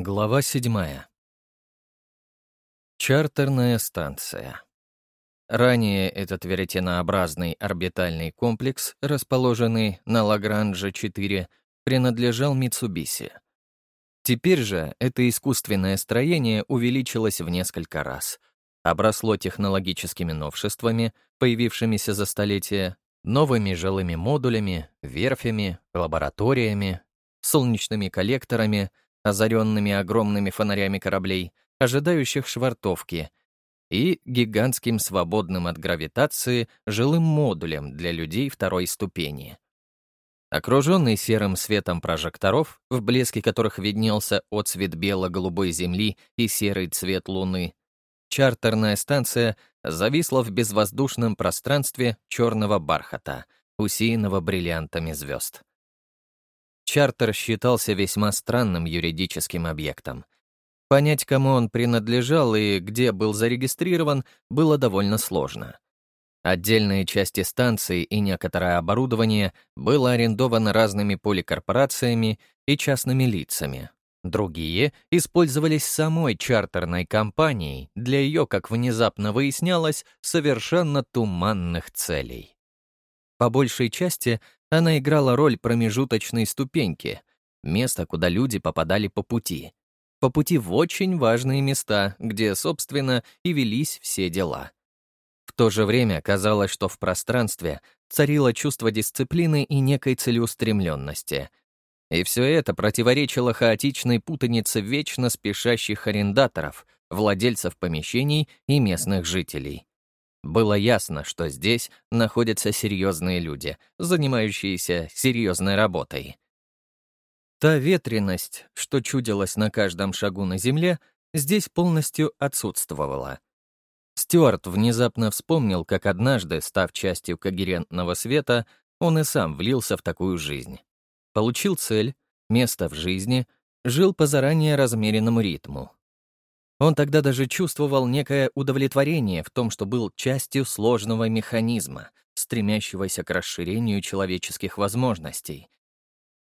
Глава седьмая. Чартерная станция. Ранее этот веретенообразный орбитальный комплекс, расположенный на Лагранже-4, принадлежал Митсубиси. Теперь же это искусственное строение увеличилось в несколько раз, обросло технологическими новшествами, появившимися за столетия, новыми жилыми модулями, верфями, лабораториями, солнечными коллекторами — озаренными огромными фонарями кораблей, ожидающих швартовки, и гигантским свободным от гравитации жилым модулем для людей второй ступени. Окруженный серым светом прожекторов, в блеске которых виднелся отцвет бело-голубой земли и серый цвет луны, чартерная станция зависла в безвоздушном пространстве черного бархата, усеянного бриллиантами звезд. Чартер считался весьма странным юридическим объектом. Понять, кому он принадлежал и где был зарегистрирован, было довольно сложно. Отдельные части станции и некоторое оборудование было арендовано разными поликорпорациями и частными лицами. Другие использовались самой чартерной компанией для ее, как внезапно выяснялось, совершенно туманных целей. По большей части она играла роль промежуточной ступеньки, места, куда люди попадали по пути. По пути в очень важные места, где, собственно, и велись все дела. В то же время казалось, что в пространстве царило чувство дисциплины и некой целеустремленности. И все это противоречило хаотичной путанице вечно спешащих арендаторов, владельцев помещений и местных жителей. Было ясно, что здесь находятся серьезные люди, занимающиеся серьезной работой. Та ветренность, что чудилась на каждом шагу на земле, здесь полностью отсутствовала. Стюарт внезапно вспомнил, как однажды, став частью когерентного света, он и сам влился в такую жизнь. Получил цель, место в жизни, жил по заранее размеренному ритму. Он тогда даже чувствовал некое удовлетворение в том, что был частью сложного механизма, стремящегося к расширению человеческих возможностей,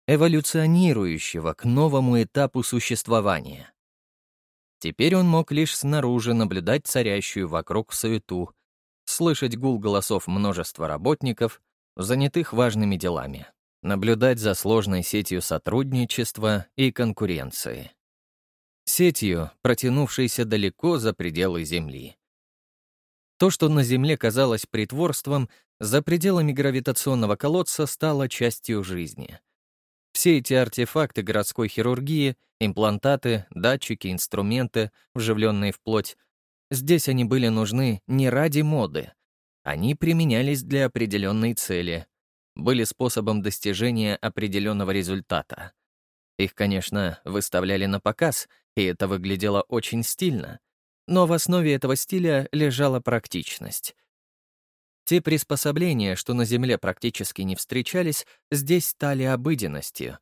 эволюционирующего к новому этапу существования. Теперь он мог лишь снаружи наблюдать царящую вокруг суету, слышать гул голосов множества работников, занятых важными делами, наблюдать за сложной сетью сотрудничества и конкуренции сетью, протянувшейся далеко за пределы Земли. То, что на Земле казалось притворством, за пределами гравитационного колодца стало частью жизни. Все эти артефакты городской хирургии, имплантаты, датчики, инструменты, вживленные в плоть, здесь они были нужны не ради моды. Они применялись для определенной цели, были способом достижения определенного результата. Их, конечно, выставляли на показ и это выглядело очень стильно. Но в основе этого стиля лежала практичность. Те приспособления, что на Земле практически не встречались, здесь стали обыденностью.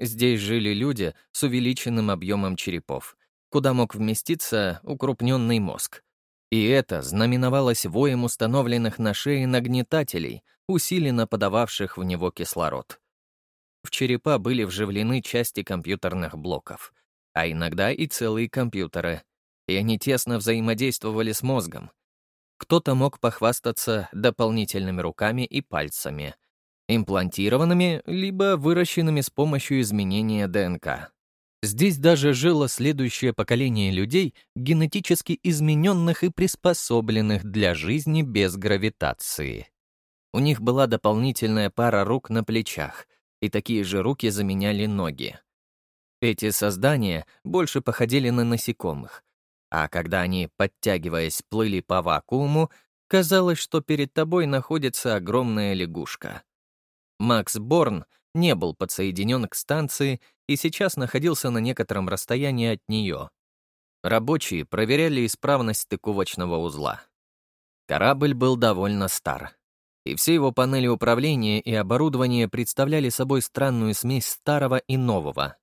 Здесь жили люди с увеличенным объемом черепов, куда мог вместиться укрупненный мозг. И это знаменовалось воем установленных на шее нагнетателей, усиленно подававших в него кислород. В черепа были вживлены части компьютерных блоков — а иногда и целые компьютеры, и они тесно взаимодействовали с мозгом. Кто-то мог похвастаться дополнительными руками и пальцами, имплантированными либо выращенными с помощью изменения ДНК. Здесь даже жило следующее поколение людей, генетически измененных и приспособленных для жизни без гравитации. У них была дополнительная пара рук на плечах, и такие же руки заменяли ноги. Эти создания больше походили на насекомых, а когда они, подтягиваясь, плыли по вакууму, казалось, что перед тобой находится огромная лягушка. Макс Борн не был подсоединен к станции и сейчас находился на некотором расстоянии от нее. Рабочие проверяли исправность стыковочного узла. Корабль был довольно стар, и все его панели управления и оборудование представляли собой странную смесь старого и нового.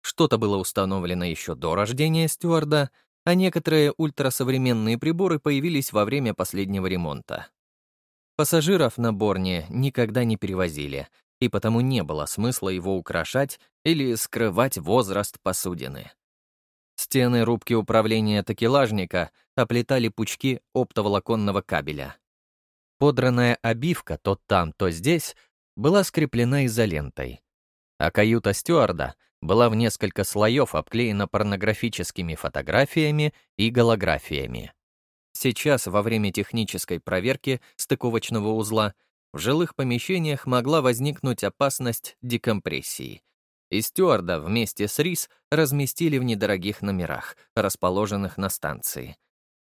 Что-то было установлено еще до рождения стюарда, а некоторые ультрасовременные приборы появились во время последнего ремонта. Пассажиров на Борне никогда не перевозили, и потому не было смысла его украшать или скрывать возраст посудины. Стены рубки управления такелажника оплетали пучки оптоволоконного кабеля. Подранная обивка то там, то здесь была скреплена изолентой, а каюта стюарда была в несколько слоев обклеена порнографическими фотографиями и голографиями. Сейчас, во время технической проверки стыковочного узла, в жилых помещениях могла возникнуть опасность декомпрессии. И стюарда вместе с РИС разместили в недорогих номерах, расположенных на станции.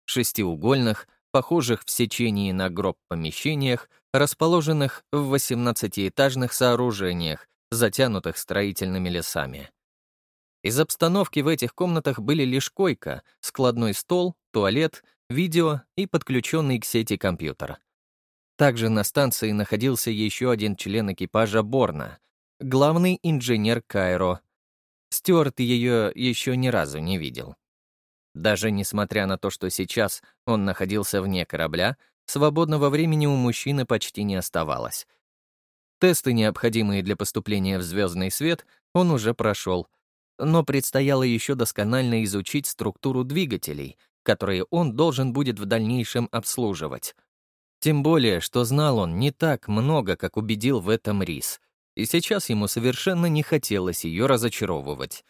Шестиугольных, похожих в сечении на гроб помещениях, расположенных в 18-этажных сооружениях, затянутых строительными лесами. Из обстановки в этих комнатах были лишь койка, складной стол, туалет, видео и подключенный к сети компьютер. Также на станции находился еще один член экипажа Борна, главный инженер Кайро. Стюарт ее еще ни разу не видел. Даже несмотря на то, что сейчас он находился вне корабля, свободного времени у мужчины почти не оставалось. Тесты, необходимые для поступления в звездный свет, он уже прошел, но предстояло еще досконально изучить структуру двигателей, которые он должен будет в дальнейшем обслуживать. Тем более, что знал он не так много, как убедил в этом Рис, и сейчас ему совершенно не хотелось ее разочаровывать.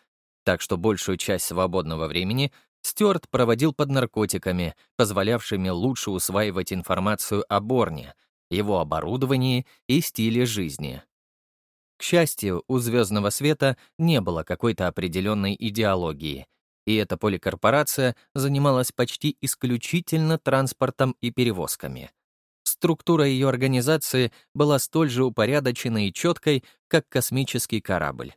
Так что большую часть свободного времени Стюарт проводил под наркотиками, позволявшими лучше усваивать информацию о Борне, его оборудовании и стиле жизни. К счастью, у «Звездного света» не было какой-то определенной идеологии, и эта поликорпорация занималась почти исключительно транспортом и перевозками. Структура ее организации была столь же упорядоченной и четкой, как космический корабль.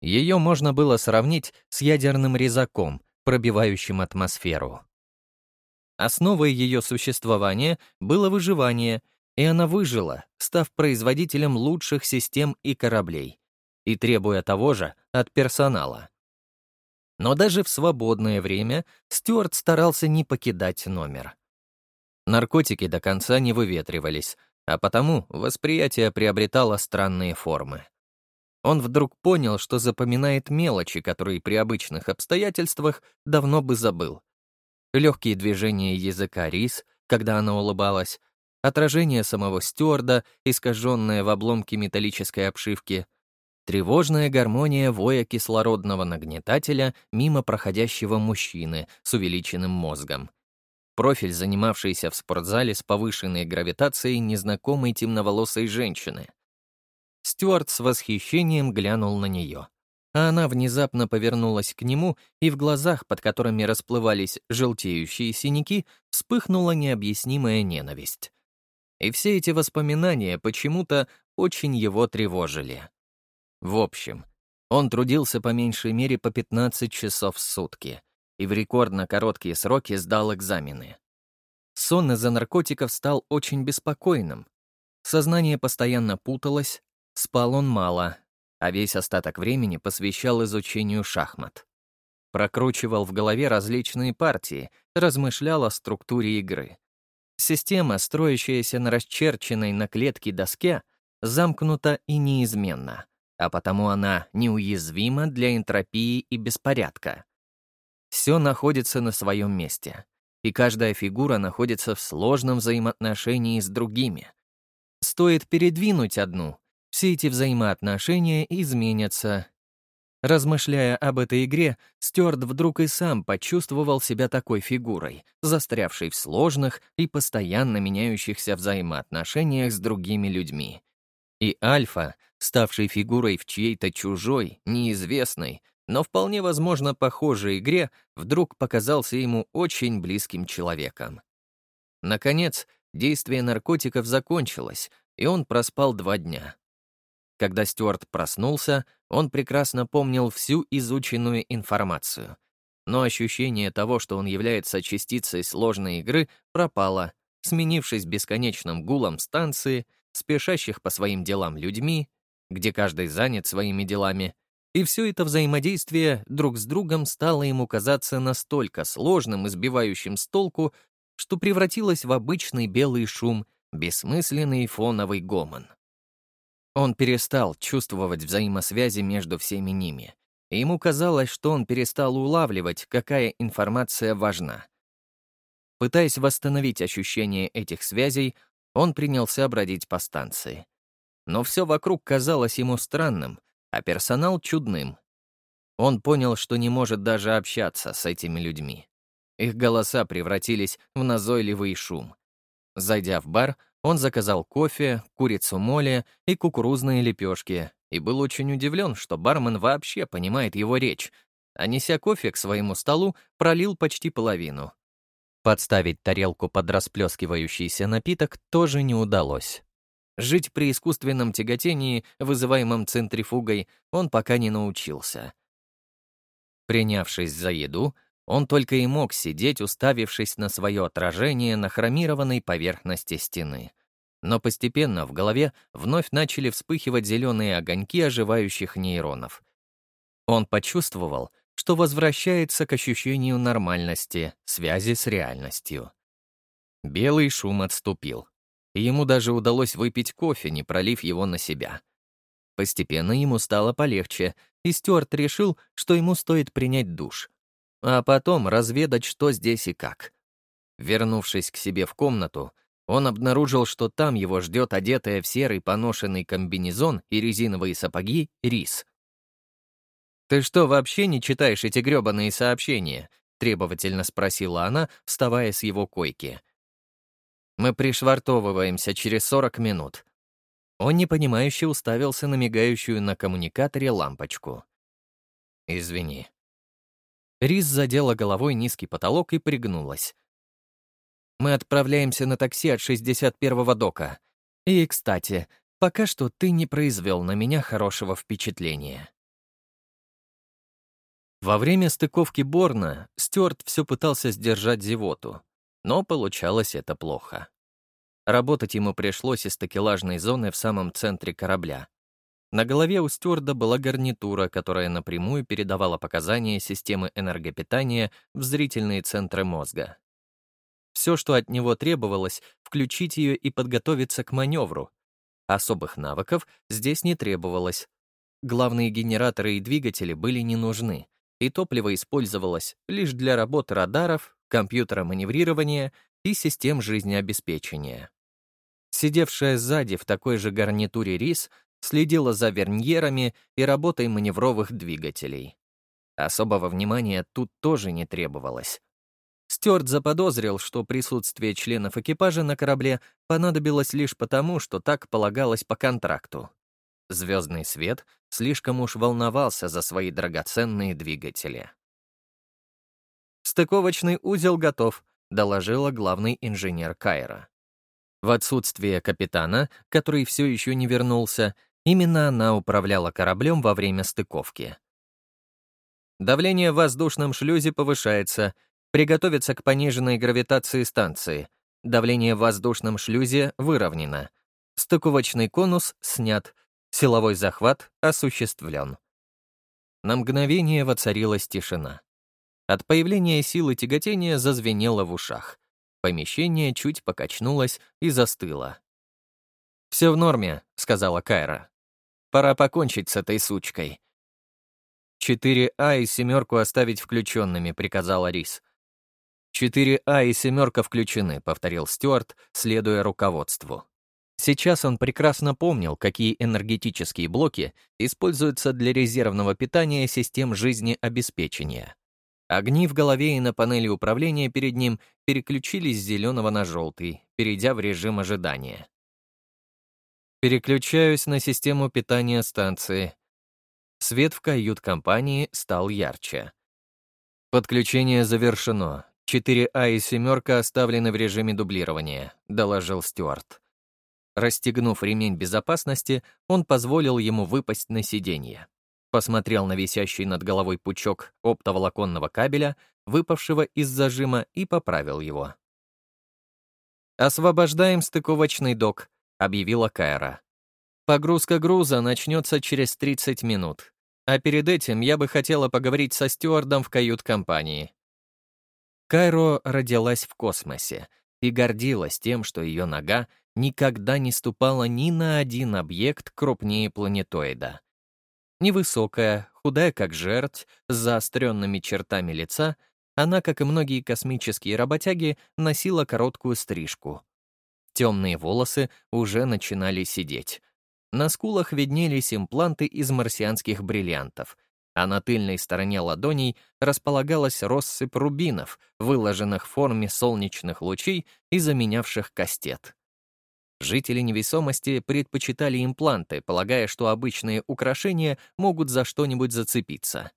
Ее можно было сравнить с ядерным резаком — пробивающим атмосферу. Основой ее существования было выживание, и она выжила, став производителем лучших систем и кораблей, и требуя того же от персонала. Но даже в свободное время Стюарт старался не покидать номер. Наркотики до конца не выветривались, а потому восприятие приобретало странные формы. Он вдруг понял, что запоминает мелочи, которые при обычных обстоятельствах давно бы забыл. Легкие движения языка рис, когда она улыбалась, отражение самого стюарда, искаженное в обломке металлической обшивки, тревожная гармония воя кислородного нагнетателя мимо проходящего мужчины с увеличенным мозгом, профиль, занимавшийся в спортзале с повышенной гравитацией незнакомой темноволосой женщины — Стюарт с восхищением глянул на нее. А она внезапно повернулась к нему, и в глазах, под которыми расплывались желтеющие синяки, вспыхнула необъяснимая ненависть. И все эти воспоминания почему-то очень его тревожили. В общем, он трудился по меньшей мере по 15 часов в сутки и в рекордно короткие сроки сдал экзамены. Сон из-за наркотиков стал очень беспокойным. Сознание постоянно путалось, Спал он мало, а весь остаток времени посвящал изучению шахмат. Прокручивал в голове различные партии, размышлял о структуре игры. Система, строящаяся на расчерченной на клетке доске, замкнута и неизменна, а потому она неуязвима для энтропии и беспорядка. Все находится на своем месте, и каждая фигура находится в сложном взаимоотношении с другими. Стоит передвинуть одну, все эти взаимоотношения изменятся. Размышляя об этой игре, Стюарт вдруг и сам почувствовал себя такой фигурой, застрявшей в сложных и постоянно меняющихся взаимоотношениях с другими людьми. И Альфа, ставший фигурой в чьей-то чужой, неизвестной, но вполне возможно похожей игре, вдруг показался ему очень близким человеком. Наконец, действие наркотиков закончилось, и он проспал два дня. Когда Стюарт проснулся, он прекрасно помнил всю изученную информацию. Но ощущение того, что он является частицей сложной игры, пропало, сменившись бесконечным гулом станции, спешащих по своим делам людьми, где каждый занят своими делами, и все это взаимодействие друг с другом стало ему казаться настолько сложным и сбивающим с толку, что превратилось в обычный белый шум, бессмысленный фоновый гомон. Он перестал чувствовать взаимосвязи между всеми ними, и ему казалось, что он перестал улавливать, какая информация важна. Пытаясь восстановить ощущение этих связей, он принялся бродить по станции. Но все вокруг казалось ему странным, а персонал — чудным. Он понял, что не может даже общаться с этими людьми. Их голоса превратились в назойливый шум. Зайдя в бар, он заказал кофе, курицу моли и кукурузные лепешки и был очень удивлен, что бармен вообще понимает его речь, а неся кофе к своему столу, пролил почти половину. Подставить тарелку под расплескивающийся напиток тоже не удалось. Жить при искусственном тяготении, вызываемом центрифугой, он пока не научился. Принявшись за еду, он только и мог сидеть, уставившись на свое отражение на хромированной поверхности стены. Но постепенно в голове вновь начали вспыхивать зеленые огоньки оживающих нейронов. Он почувствовал, что возвращается к ощущению нормальности, связи с реальностью. Белый шум отступил, и ему даже удалось выпить кофе, не пролив его на себя. Постепенно ему стало полегче, и Стюарт решил, что ему стоит принять душ, а потом разведать, что здесь и как. Вернувшись к себе в комнату, он обнаружил, что там его ждет одетая в серый поношенный комбинезон и резиновые сапоги Рис. «Ты что, вообще не читаешь эти грёбаные сообщения?» — требовательно спросила она, вставая с его койки. «Мы пришвартовываемся через 40 минут». Он непонимающе уставился на мигающую на коммуникаторе лампочку. «Извини». Рис задела головой низкий потолок и пригнулась. Мы отправляемся на такси от 61-го дока. И, кстати, пока что ты не произвел на меня хорошего впечатления. Во время стыковки Борна Стюарт все пытался сдержать зевоту, но получалось это плохо. Работать ему пришлось из такелажной зоны в самом центре корабля. На голове у стюарда была гарнитура, которая напрямую передавала показания системы энергопитания в зрительные центры мозга. Все, что от него требовалось, включить ее и подготовиться к маневру. Особых навыков здесь не требовалось. Главные генераторы и двигатели были не нужны, и топливо использовалось лишь для работы радаров, компьютера маневрирования и систем жизнеобеспечения. Сидевшая сзади в такой же гарнитуре Рис следила за верньерами и работой маневровых двигателей. Особого внимания тут тоже не требовалось. Стюарт заподозрил, что присутствие членов экипажа на корабле понадобилось лишь потому, что так полагалось по контракту. Звездный свет слишком уж волновался за свои драгоценные двигатели. «Стыковочный узел готов», — доложила главный инженер Кайра. В отсутствие капитана, который все еще не вернулся, именно она управляла кораблем во время стыковки. Давление в воздушном шлюзе повышается — Приготовиться к пониженной гравитации станции. Давление в воздушном шлюзе выровнено. Стыковочный конус снят. Силовой захват осуществлен. На мгновение воцарилась тишина. От появления силы тяготения зазвенело в ушах. Помещение чуть покачнулось и застыло. «Все в норме», — сказала Кайра. «Пора покончить с этой сучкой». «4А и семерку оставить включенными», — приказала Рис. «Четыре А и семерка включены», — повторил Стюарт, следуя руководству. Сейчас он прекрасно помнил, какие энергетические блоки используются для резервного питания систем жизнеобеспечения. Огни в голове и на панели управления перед ним переключились с зеленого на желтый, перейдя в режим ожидания. Переключаюсь на систему питания станции. Свет в кают-компании стал ярче. Подключение завершено. 4А и «семерка» оставлены в режиме дублирования», — доложил Стюарт. Расстегнув ремень безопасности, он позволил ему выпасть на сиденье. Посмотрел на висящий над головой пучок оптоволоконного кабеля, выпавшего из зажима, и поправил его. «Освобождаем стыковочный док», — объявила Кайра. «Погрузка груза начнется через 30 минут. А перед этим я бы хотела поговорить со стюардом в кают-компании. Кайро родилась в космосе и гордилась тем, что ее нога никогда не ступала ни на один объект крупнее планетоида. Невысокая, худая как жерть, с заостренными чертами лица, она, как и многие космические работяги, носила короткую стрижку. Темные волосы уже начинали сидеть. На скулах виднелись импланты из марсианских бриллиантов, а на тыльной стороне ладоней располагалась россыпь рубинов, выложенных в форме солнечных лучей и заменявших кастет. Жители невесомости предпочитали импланты, полагая, что обычные украшения могут за что-нибудь зацепиться.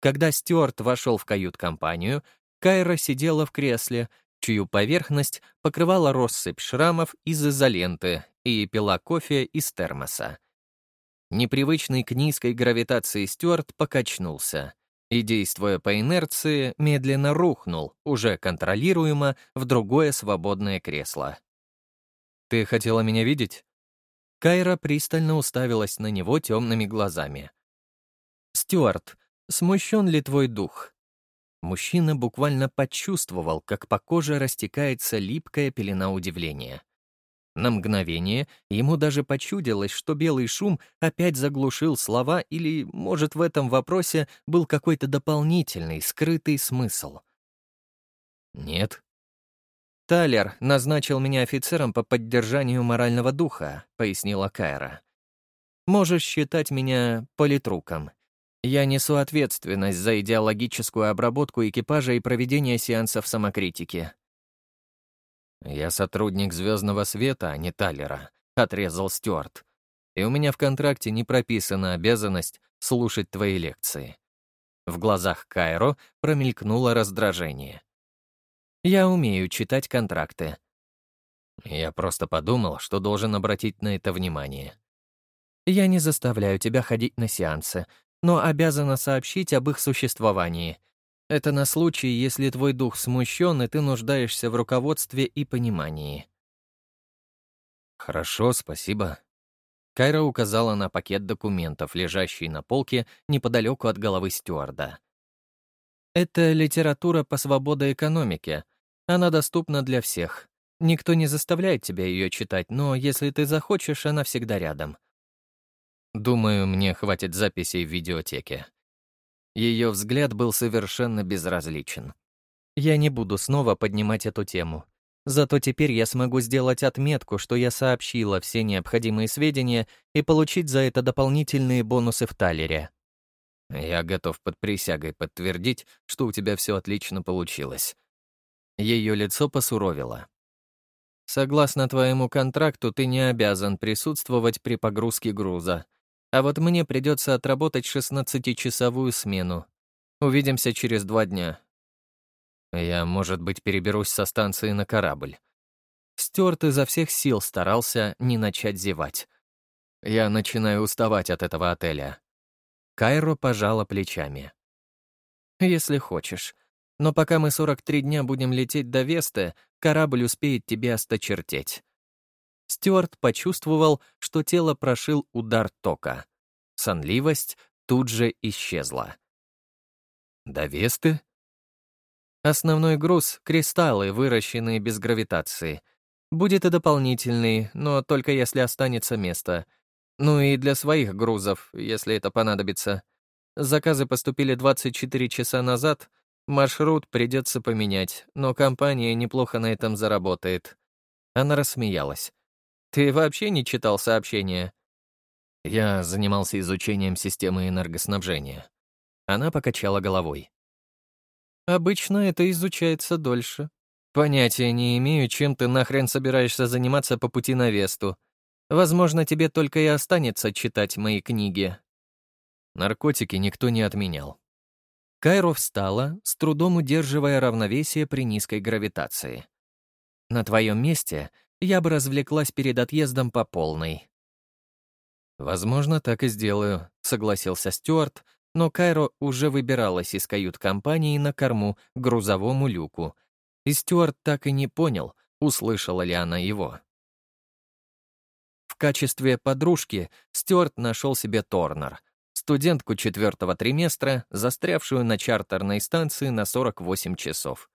Когда Стюарт вошел в кают-компанию, Кайра сидела в кресле, чью поверхность покрывала россыпь шрамов из изоленты и пила кофе из термоса. Непривычный к низкой гравитации Стюарт покачнулся и, действуя по инерции, медленно рухнул, уже контролируемо, в другое свободное кресло. «Ты хотела меня видеть?» Кайра пристально уставилась на него темными глазами. «Стюарт, смущен ли твой дух?» Мужчина буквально почувствовал, как по коже растекается липкая пелена удивления. На мгновение ему даже почудилось, что белый шум опять заглушил слова или, может, в этом вопросе был какой-то дополнительный, скрытый смысл. «Нет», «Талер назначил меня офицером по поддержанию морального духа», — пояснила Кайра. «Можешь считать меня политруком. Я несу ответственность за идеологическую обработку экипажа и проведение сеансов самокритики». «Я сотрудник Звездного света, а не Талера», — отрезал Стюарт. «И у меня в контракте не прописана обязанность слушать твои лекции». В глазах Кайро промелькнуло раздражение. Я умею читать контракты. Я просто подумал, что должен обратить на это внимание. Я не заставляю тебя ходить на сеансы, но обязана сообщить об их существовании. Это на случай, если твой дух смущен, и ты нуждаешься в руководстве и понимании. Хорошо, спасибо. Кайра указала на пакет документов, лежащий на полке неподалеку от головы стюарда. Это литература по свободоэкономике. Она доступна для всех. Никто не заставляет тебя ее читать, но если ты захочешь, она всегда рядом. Думаю, мне хватит записей в видеотеке. Ее взгляд был совершенно безразличен. Я не буду снова поднимать эту тему. Зато теперь я смогу сделать отметку, что я сообщила все необходимые сведения и получить за это дополнительные бонусы в талере. Я готов под присягой подтвердить, что у тебя все отлично получилось. Ее лицо посуровило. Согласно твоему контракту, ты не обязан присутствовать при погрузке груза. А вот мне придется отработать 16-часовую смену. Увидимся через два дня. Я, может быть, переберусь со станции на корабль. Стюарт изо всех сил старался не начать зевать. Я начинаю уставать от этого отеля. Кайро пожала плечами. «Если хочешь. Но пока мы 43 дня будем лететь до Весты, корабль успеет тебе осточертеть». Стюарт почувствовал, что тело прошил удар тока. Сонливость тут же исчезла. «До Весты?» Основной груз — кристаллы, выращенные без гравитации. Будет и дополнительный, но только если останется место — ну и для своих грузов, если это понадобится. Заказы поступили 24 часа назад, маршрут придется поменять, но компания неплохо на этом заработает. Она рассмеялась. «Ты вообще не читал сообщения?» Я занимался изучением системы энергоснабжения. Она покачала головой. «Обычно это изучается дольше. Понятия не имею, чем ты нахрен собираешься заниматься по пути на Весту. Возможно, тебе только и останется читать мои книги». Наркотики никто не отменял. Кайро встала, с трудом удерживая равновесие при низкой гравитации. «На твоем месте я бы развлеклась перед отъездом по полной». «Возможно, так и сделаю», — согласился Стюарт, но Кайро уже выбиралась из кают-компании на корму к грузовому люку, и Стюарт так и не понял, услышала ли она его качестве подружки Стюарт нашел себе Торнер, студентку четвертого триместра, застрявшую на чартерной станции на 48 часов.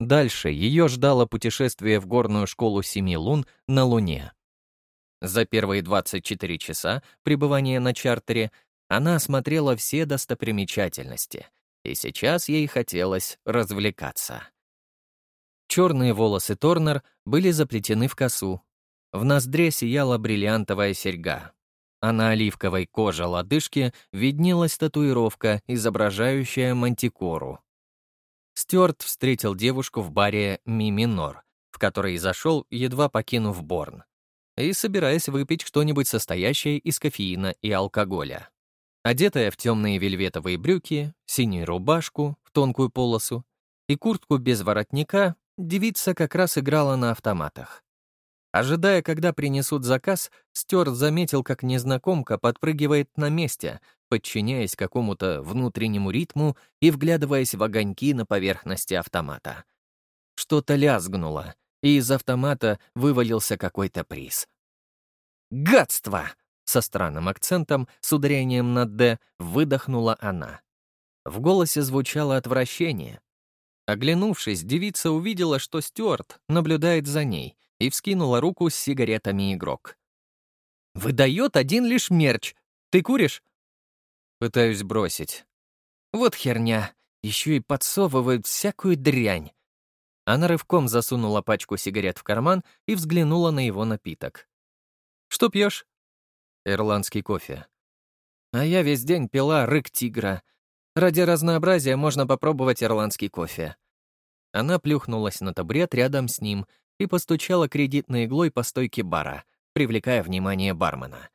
Дальше ее ждало путешествие в горную школу Семи Лун на Луне. За первые 24 часа пребывания на чартере Она осмотрела все достопримечательности, и сейчас ей хотелось развлекаться. Черные волосы Торнер были заплетены в косу. В ноздре сияла бриллиантовая серьга, а на оливковой коже лодыжки виднелась татуировка, изображающая мантикору. Стюарт встретил девушку в баре «Ми Минор», в который зашел, едва покинув Борн, и собираясь выпить что-нибудь состоящее из кофеина и алкоголя. Одетая в темные вельветовые брюки, синюю рубашку в тонкую полосу и куртку без воротника, девица как раз играла на автоматах. Ожидая, когда принесут заказ, Стюарт заметил, как незнакомка подпрыгивает на месте, подчиняясь какому-то внутреннему ритму и вглядываясь в огоньки на поверхности автомата. Что-то лязгнуло, и из автомата вывалился какой-то приз. «Гадство!» — со странным акцентом, с ударением на «д» выдохнула она. В голосе звучало отвращение. Оглянувшись, девица увидела, что Стюарт наблюдает за ней — и вскинула руку с сигаретами игрок. «Выдает один лишь мерч. Ты куришь?» «Пытаюсь бросить». «Вот херня. Еще и подсовывают всякую дрянь». Она рывком засунула пачку сигарет в карман и взглянула на его напиток. «Что пьешь?» «Ирландский кофе». «А я весь день пила рык тигра. Ради разнообразия можно попробовать ирландский кофе». Она плюхнулась на табурет рядом с ним и постучала кредитной иглой по стойке бара, привлекая внимание бармена.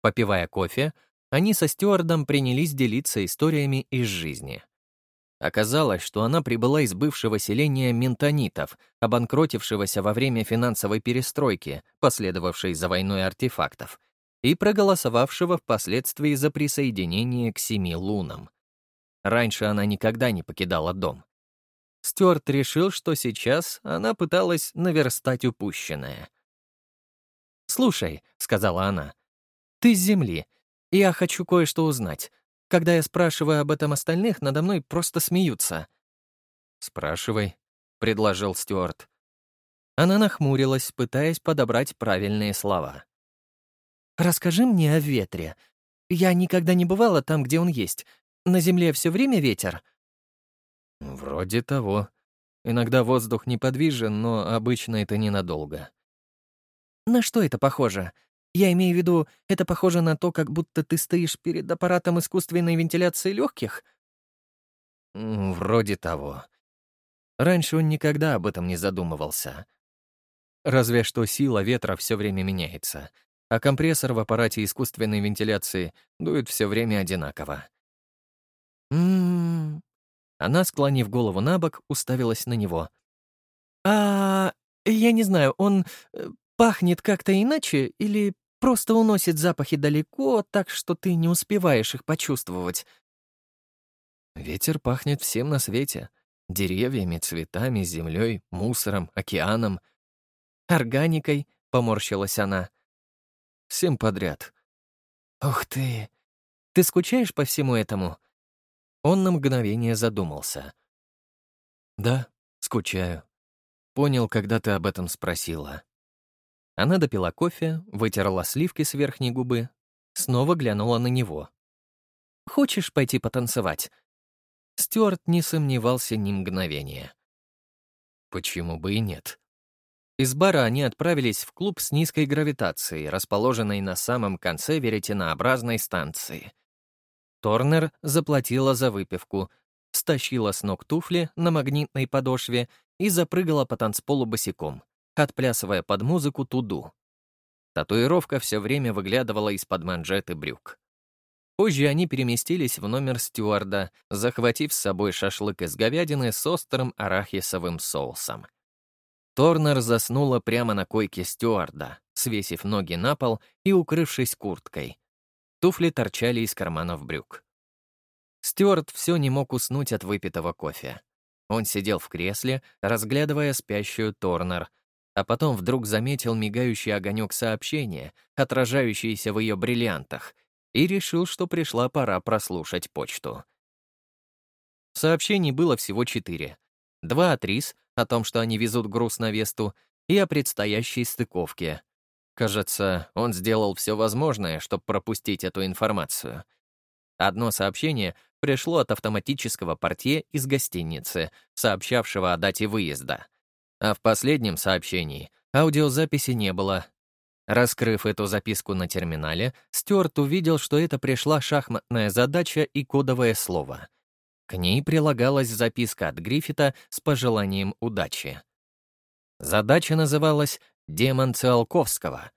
Попивая кофе, они со стюардом принялись делиться историями из жизни. Оказалось, что она прибыла из бывшего селения ментонитов, обанкротившегося во время финансовой перестройки, последовавшей за войной артефактов, и проголосовавшего впоследствии за присоединение к семи лунам. Раньше она никогда не покидала дом. Стюарт решил, что сейчас она пыталась наверстать упущенное. «Слушай», — сказала она, — «ты с Земли. Я хочу кое-что узнать. Когда я спрашиваю об этом остальных, надо мной просто смеются». «Спрашивай», — предложил Стюарт. Она нахмурилась, пытаясь подобрать правильные слова. «Расскажи мне о ветре. Я никогда не бывала там, где он есть. На Земле все время ветер?» «Вроде того. Иногда воздух неподвижен, но обычно это ненадолго». «На что это похоже? Я имею в виду, это похоже на то, как будто ты стоишь перед аппаратом искусственной вентиляции легких?» «Вроде того». Раньше он никогда об этом не задумывался. Разве что сила ветра все время меняется, а компрессор в аппарате искусственной вентиляции дует все время одинаково. «М-м-м», она, склонив голову на бок, уставилась на него. «А, я не знаю, он э, пахнет как-то иначе или просто уносит запахи далеко, так что ты не успеваешь их почувствовать?» Ветер пахнет всем на свете. Деревьями, цветами, землей, мусором, океаном. «Органикой», — поморщилась она. «Всем подряд». «Ух ты! Ты скучаешь по всему этому?» Он на мгновение задумался. «Да, скучаю. Понял, когда ты об этом спросила». Она допила кофе, вытерла сливки с верхней губы, снова глянула на него. «Хочешь пойти потанцевать?» Стюарт не сомневался ни мгновения. Почему бы и нет? Из бара они отправились в клуб с низкой гравитацией, расположенный на самом конце веретенообразной станции. Торнер заплатила за выпивку, стащила с ног туфли на магнитной подошве и запрыгала по танцполу босиком, отплясывая под музыку туду. Татуировка все время выглядывала из-под манжеты брюк. Позже они переместились в номер стюарда, захватив с собой шашлык из говядины с острым арахисовым соусом. Торнер заснула прямо на койке стюарда, свесив ноги на пол и укрывшись курткой. Туфли торчали из карманов брюк. Стюарт все не мог уснуть от выпитого кофе. Он сидел в кресле, разглядывая спящую Торнер, а потом вдруг заметил мигающий огонек сообщения, отражающийся в ее бриллиантах, и решил, что пришла пора прослушать почту. Сообщений было всего четыре. Два от Рис, о том, что они везут груз на Весту, и о предстоящей стыковке. Кажется, он сделал все возможное, чтобы пропустить эту информацию. Одно сообщение пришло от автоматического портье из гостиницы, сообщавшего о дате выезда. А в последнем сообщении аудиозаписи не было. Раскрыв эту записку на терминале, Стюарт увидел, что это пришла шахматная задача и кодовое слово. К ней прилагалась записка от Гриффита с пожеланием удачи. Задача называлась «Демон Циолковского».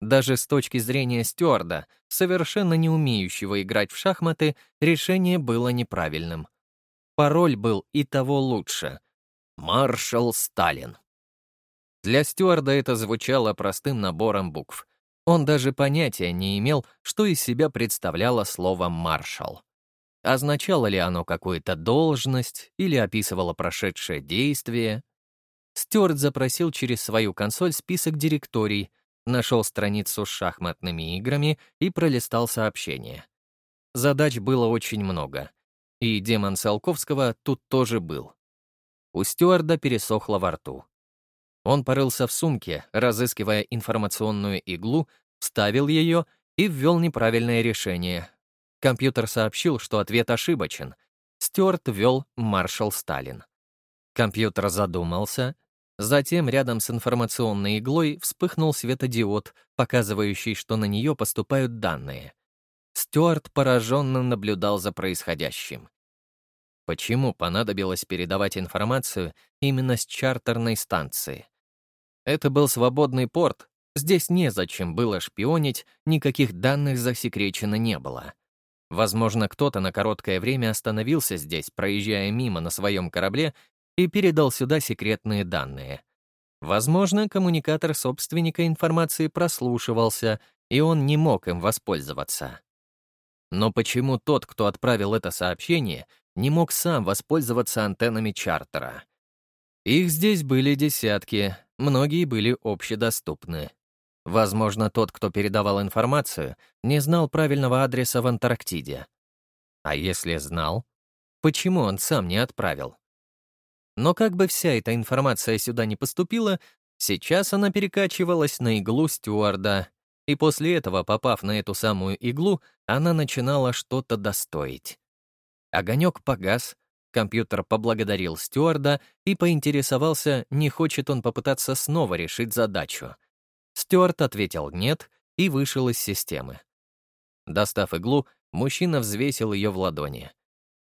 Даже с точки зрения стюарда, совершенно не умеющего играть в шахматы, решение было неправильным. Пароль был и того лучше. «Маршал Сталин». Для стюарда это звучало простым набором букв. Он даже понятия не имел, что из себя представляло слово «маршал». Означало ли оно какую-то должность или описывало прошедшее действие, Стюарт запросил через свою консоль список директорий, нашел страницу с шахматными играми и пролистал сообщения. Задач было очень много. И демон Салковского тут тоже был. У Стюарда пересохло во рту. Он порылся в сумке, разыскивая информационную иглу, вставил ее и ввел неправильное решение. Компьютер сообщил, что ответ ошибочен. Стюарт ввел «Маршал Сталин». Компьютер задумался, Затем рядом с информационной иглой вспыхнул светодиод, показывающий, что на нее поступают данные. Стюарт пораженно наблюдал за происходящим. Почему понадобилось передавать информацию именно с чартерной станции? Это был свободный порт, здесь незачем было шпионить, никаких данных засекречено не было. Возможно, кто-то на короткое время остановился здесь, проезжая мимо на своем корабле и передал сюда секретные данные. Возможно, коммуникатор собственника информации прослушивался, и он не мог им воспользоваться. Но почему тот, кто отправил это сообщение, не мог сам воспользоваться антеннами чартера? Их здесь были десятки, многие были общедоступны. Возможно, тот, кто передавал информацию, не знал правильного адреса в Антарктиде. А если знал, почему он сам не отправил? Но как бы вся эта информация сюда не поступила, сейчас она перекачивалась на иглу стюарда, и после этого, попав на эту самую иглу, она начинала что-то достоить. Огонек погас, компьютер поблагодарил стюарда и поинтересовался, не хочет он попытаться снова решить задачу. Стюарт ответил «нет» и вышел из системы. Достав иглу, мужчина взвесил ее в ладони.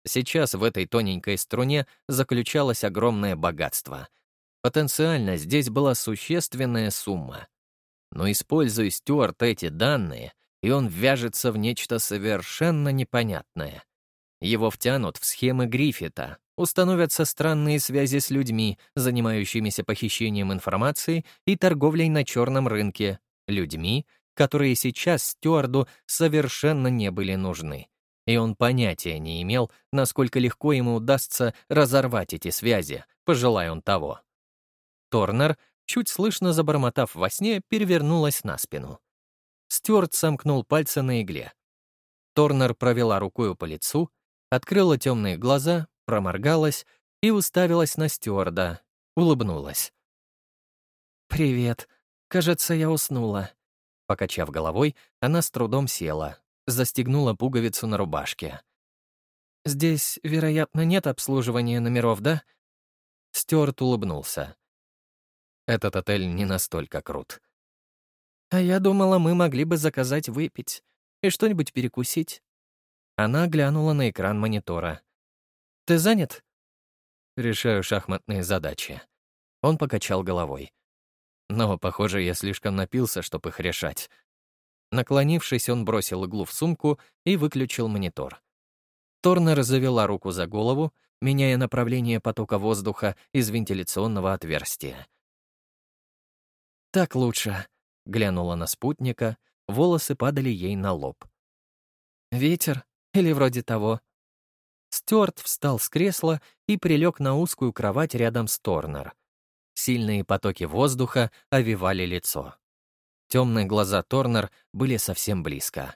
Сейчас в этой тоненькой струне заключалось огромное богатство. Потенциально здесь была существенная сумма. Но используя Стюарт эти данные, и он вяжется в нечто совершенно непонятное. Его втянут в схемы Гриффита, установятся странные связи с людьми, занимающимися похищением информации и торговлей на черном рынке, людьми, которые сейчас Стюарду совершенно не были нужны и он понятия не имел, насколько легко ему удастся разорвать эти связи, пожелая он того. Торнер, чуть слышно забормотав во сне, перевернулась на спину. Стюарт сомкнул пальцы на игле. Торнер провела рукою по лицу, открыла темные глаза, проморгалась и уставилась на Стюарда, улыбнулась. «Привет. Кажется, я уснула». Покачав головой, она с трудом села, застегнула пуговицу на рубашке. «Здесь, вероятно, нет обслуживания номеров, да?» Стюарт улыбнулся. «Этот отель не настолько крут». «А я думала, мы могли бы заказать выпить и что-нибудь перекусить». Она глянула на экран монитора. «Ты занят?» «Решаю шахматные задачи». Он покачал головой. «Но, похоже, я слишком напился, чтобы их решать. Наклонившись, он бросил иглу в сумку и выключил монитор. Торнер завела руку за голову, меняя направление потока воздуха из вентиляционного отверстия. «Так лучше», — глянула на спутника, волосы падали ей на лоб. «Ветер? Или вроде того?» Стюарт встал с кресла и прилег на узкую кровать рядом с Торнер. Сильные потоки воздуха овивали лицо. Темные глаза Торнер были совсем близко.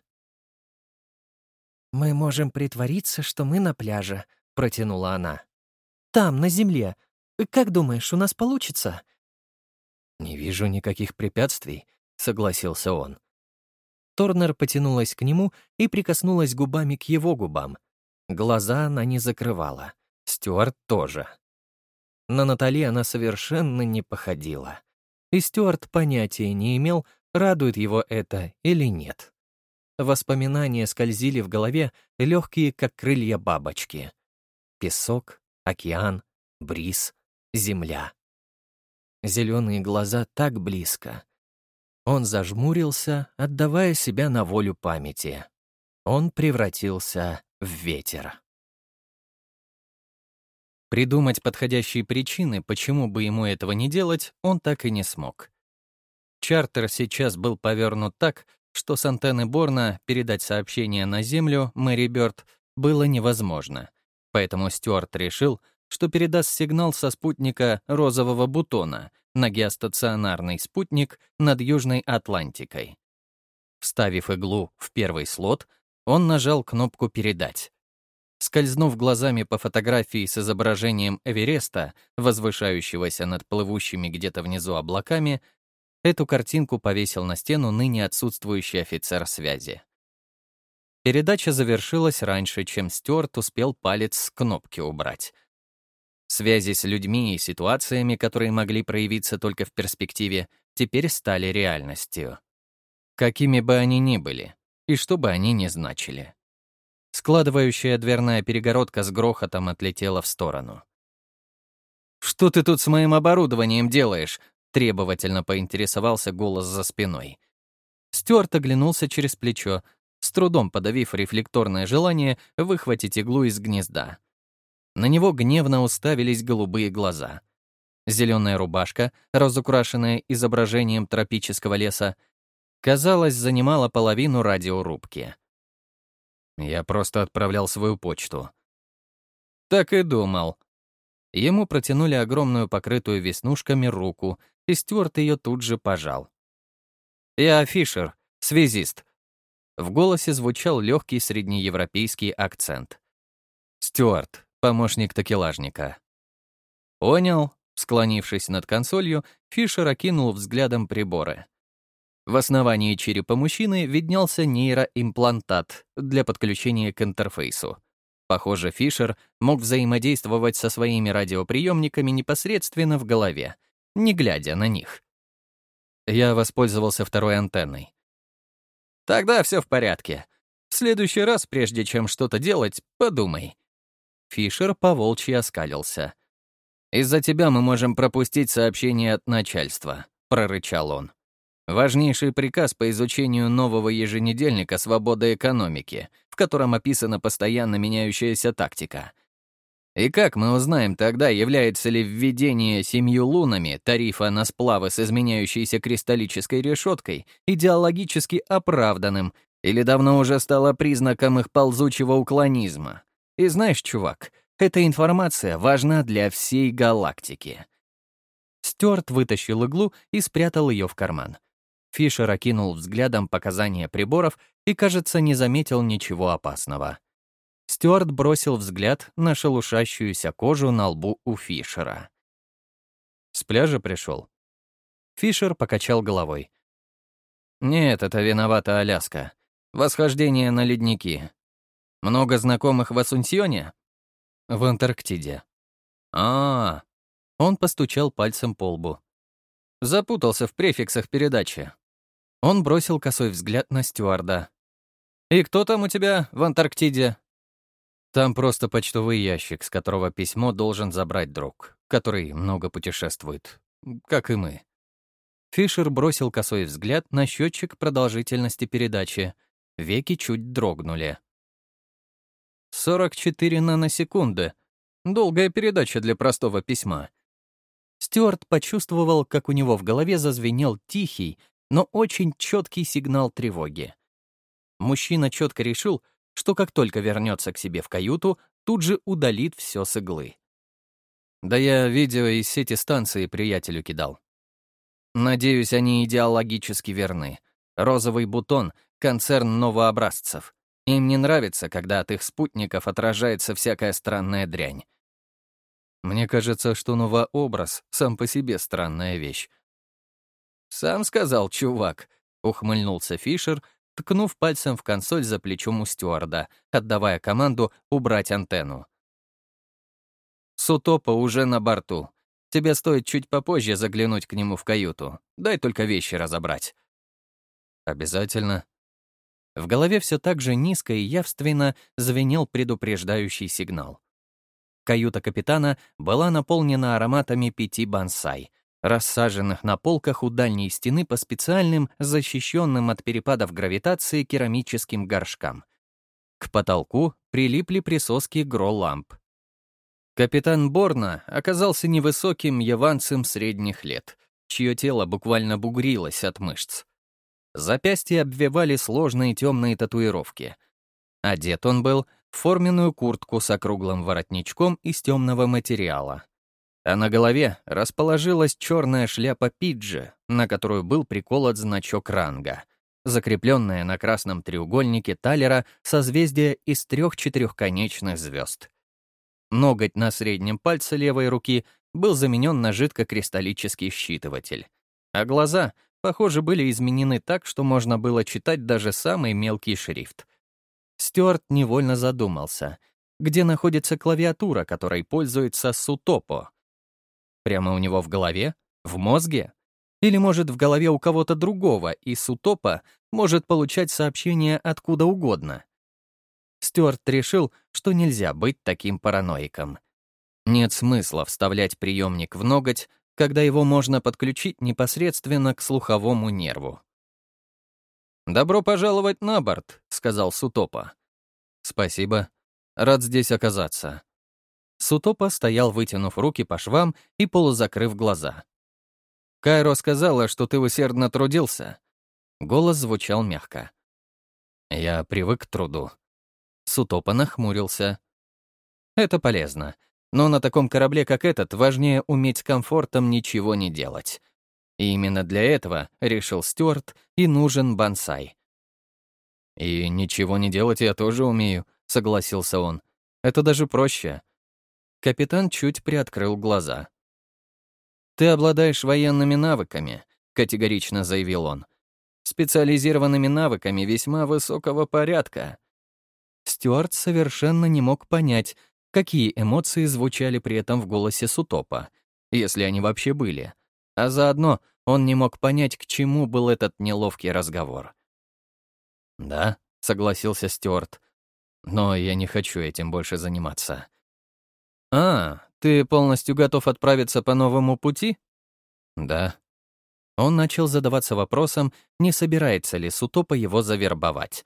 «Мы можем притвориться, что мы на пляже», — протянула она. «Там, на земле. Как думаешь, у нас получится?» «Не вижу никаких препятствий. согласился он. Торнер потянулась к нему и прикоснулась губами к его губам. Глаза она не закрывала. Стюарт тоже. На Натали она совершенно не походила. И Стюарт понятия не имел, радует его это или нет. Воспоминания скользили в голове, легкие, как крылья бабочки. Песок, океан, бриз, земля. Зеленые глаза так близко. Он зажмурился, отдавая себя на волю памяти. Он превратился в ветер. Придумать подходящие причины, почему бы ему этого не делать, он так и не смог. Чартер сейчас был повернут так, что с антенны Борна передать сообщение на Землю Мэри Бёрд было невозможно. Поэтому Стюарт решил, что передаст сигнал со спутника розового бутона на геостационарный спутник над Южной Атлантикой. Вставив иглу в первый слот, он нажал кнопку «Передать». Скользнув глазами по фотографии с изображением Эвереста, возвышающегося над плывущими где-то внизу облаками, эту картинку повесил на стену ныне отсутствующий офицер связи. Передача завершилась раньше, чем Стюарт успел палец с кнопки убрать. Связи с людьми и ситуациями, которые могли проявиться только в перспективе, теперь стали реальностью. Какими бы они ни были, и что бы они ни значили. Складывающая дверная перегородка с грохотом отлетела в сторону. «Что ты тут с моим оборудованием делаешь?» — требовательно поинтересовался голос за спиной. Стюарт оглянулся через плечо, с трудом подавив рефлекторное желание выхватить иглу из гнезда. На него гневно уставились голубые глаза. Зеленая рубашка, разукрашенная изображением тропического леса, казалось, занимала половину радиорубки. Я просто отправлял свою почту. Так и думал. Ему протянули огромную покрытую веснушками руку, и Стюарт ее тут же пожал. «Я Фишер, связист». В голосе звучал легкий среднеевропейский акцент. «Стюарт, помощник такелажника». «Понял», склонившись над консолью, Фишер окинул взглядом приборы. В основании черепа мужчины виднелся нейроимплантат для подключения к интерфейсу. Похоже, Фишер мог взаимодействовать со своими радиоприемниками непосредственно в голове, не глядя на них. Я воспользовался второй антенной. «Тогда все в порядке. В следующий раз, прежде чем что-то делать, подумай». Фишер поволчьи оскалился. «Из-за тебя мы можем пропустить сообщение от начальства», — прорычал он. Важнейший приказ по изучению нового еженедельника «Свобода экономики», в котором описана постоянно меняющаяся тактика. И как мы узнаем тогда, является ли введение семью лунами тарифа на сплавы с изменяющейся кристаллической решеткой идеологически оправданным или давно уже стало признаком их ползучего уклонизма? И знаешь, чувак, эта информация важна для всей галактики. Стюарт вытащил иглу и спрятал ее в карман. Фишер окинул взглядом показания приборов и, кажется, не заметил ничего опасного. Стюарт бросил взгляд на шелушащуюся кожу на лбу у Фишера. «С пляжа пришел?» Фишер покачал головой. «Нет, это виновата Аляска. Восхождение на ледники. Много знакомых в Асунсьоне?» «В Антарктиде». А, -а, а Он постучал пальцем по лбу. Запутался в префиксах передачи. Он бросил косой взгляд на стюарда. «И кто там у тебя в Антарктиде?» «Там просто почтовый ящик, с которого письмо должен забрать друг, который много путешествует, как и мы». Фишер бросил косой взгляд на счетчик продолжительности передачи. Веки чуть дрогнули. «44 наносекунды. Долгая передача для простого письма». Стюарт почувствовал, как у него в голове зазвенел тихий, но очень четкий сигнал тревоги. Мужчина четко решил, что как только вернется к себе в каюту, тут же удалит все с иглы. Да я видео из сети станции приятелю кидал. Надеюсь, они идеологически верны. Розовый бутон — концерн новообразцев. Им не нравится, когда от их спутников отражается всякая странная дрянь. Мне кажется, что новообраз сам по себе странная вещь. Сам сказал, чувак», — ухмыльнулся Фишер, ткнув пальцем в консоль за плечом у стюарда, отдавая команду убрать антенну. «Сутопа уже на борту. Тебе стоит чуть попозже заглянуть к нему в каюту. Дай только вещи разобрать». «Обязательно». В голове все так же низко и явственно звенел предупреждающий сигнал. Каюта капитана была наполнена ароматами пяти бонсай, рассаженных на полках у дальней стены по специальным, защищенным от перепадов гравитации керамическим горшкам. К потолку прилипли присоски гро-ламп. Капитан Борна оказался невысоким яванцем средних лет, чье тело буквально бугрилось от мышц. Запястья обвивали сложные темные татуировки. Одет он был в форменную куртку с округлым воротничком из темного материала, а на голове расположилась черная шляпа пиджи, на которую был приколот значок ранга, закрепленная на красном треугольнике Талера созвездие из трех четырехконечных звезд. Ноготь на среднем пальце левой руки был заменен на жидкокристаллический считыватель, а глаза, похоже, были изменены так, что можно было читать даже самый мелкий шрифт. Стюарт невольно задумался, где находится клавиатура, которой пользуется Сутопо, Прямо у него в голове? В мозге? Или, может, в голове у кого-то другого, и Сутопа может получать сообщения откуда угодно? Стюарт решил, что нельзя быть таким параноиком. Нет смысла вставлять приемник в ноготь, когда его можно подключить непосредственно к слуховому нерву. «Добро пожаловать на борт», — сказал Сутопа. «Спасибо. Рад здесь оказаться. Сутопа стоял, вытянув руки по швам и полузакрыв глаза. «Кайро сказала, что ты усердно трудился». Голос звучал мягко. «Я привык к труду». Сутопа нахмурился. «Это полезно. Но на таком корабле, как этот, важнее уметь комфортом ничего не делать. И именно для этого, решил Стюарт, и нужен бонсай. «И ничего не делать я тоже умею», — согласился он. «Это даже проще. Капитан чуть приоткрыл глаза. «Ты обладаешь военными навыками», — категорично заявил он. «Специализированными навыками весьма высокого порядка». Стюарт совершенно не мог понять, какие эмоции звучали при этом в голосе Сутопа, если они вообще были. А заодно он не мог понять, к чему был этот неловкий разговор. «Да», — согласился Стюарт, — «но я не хочу этим больше заниматься. «А, ты полностью готов отправиться по новому пути?» «Да». Он начал задаваться вопросом, не собирается ли Сутопа его завербовать.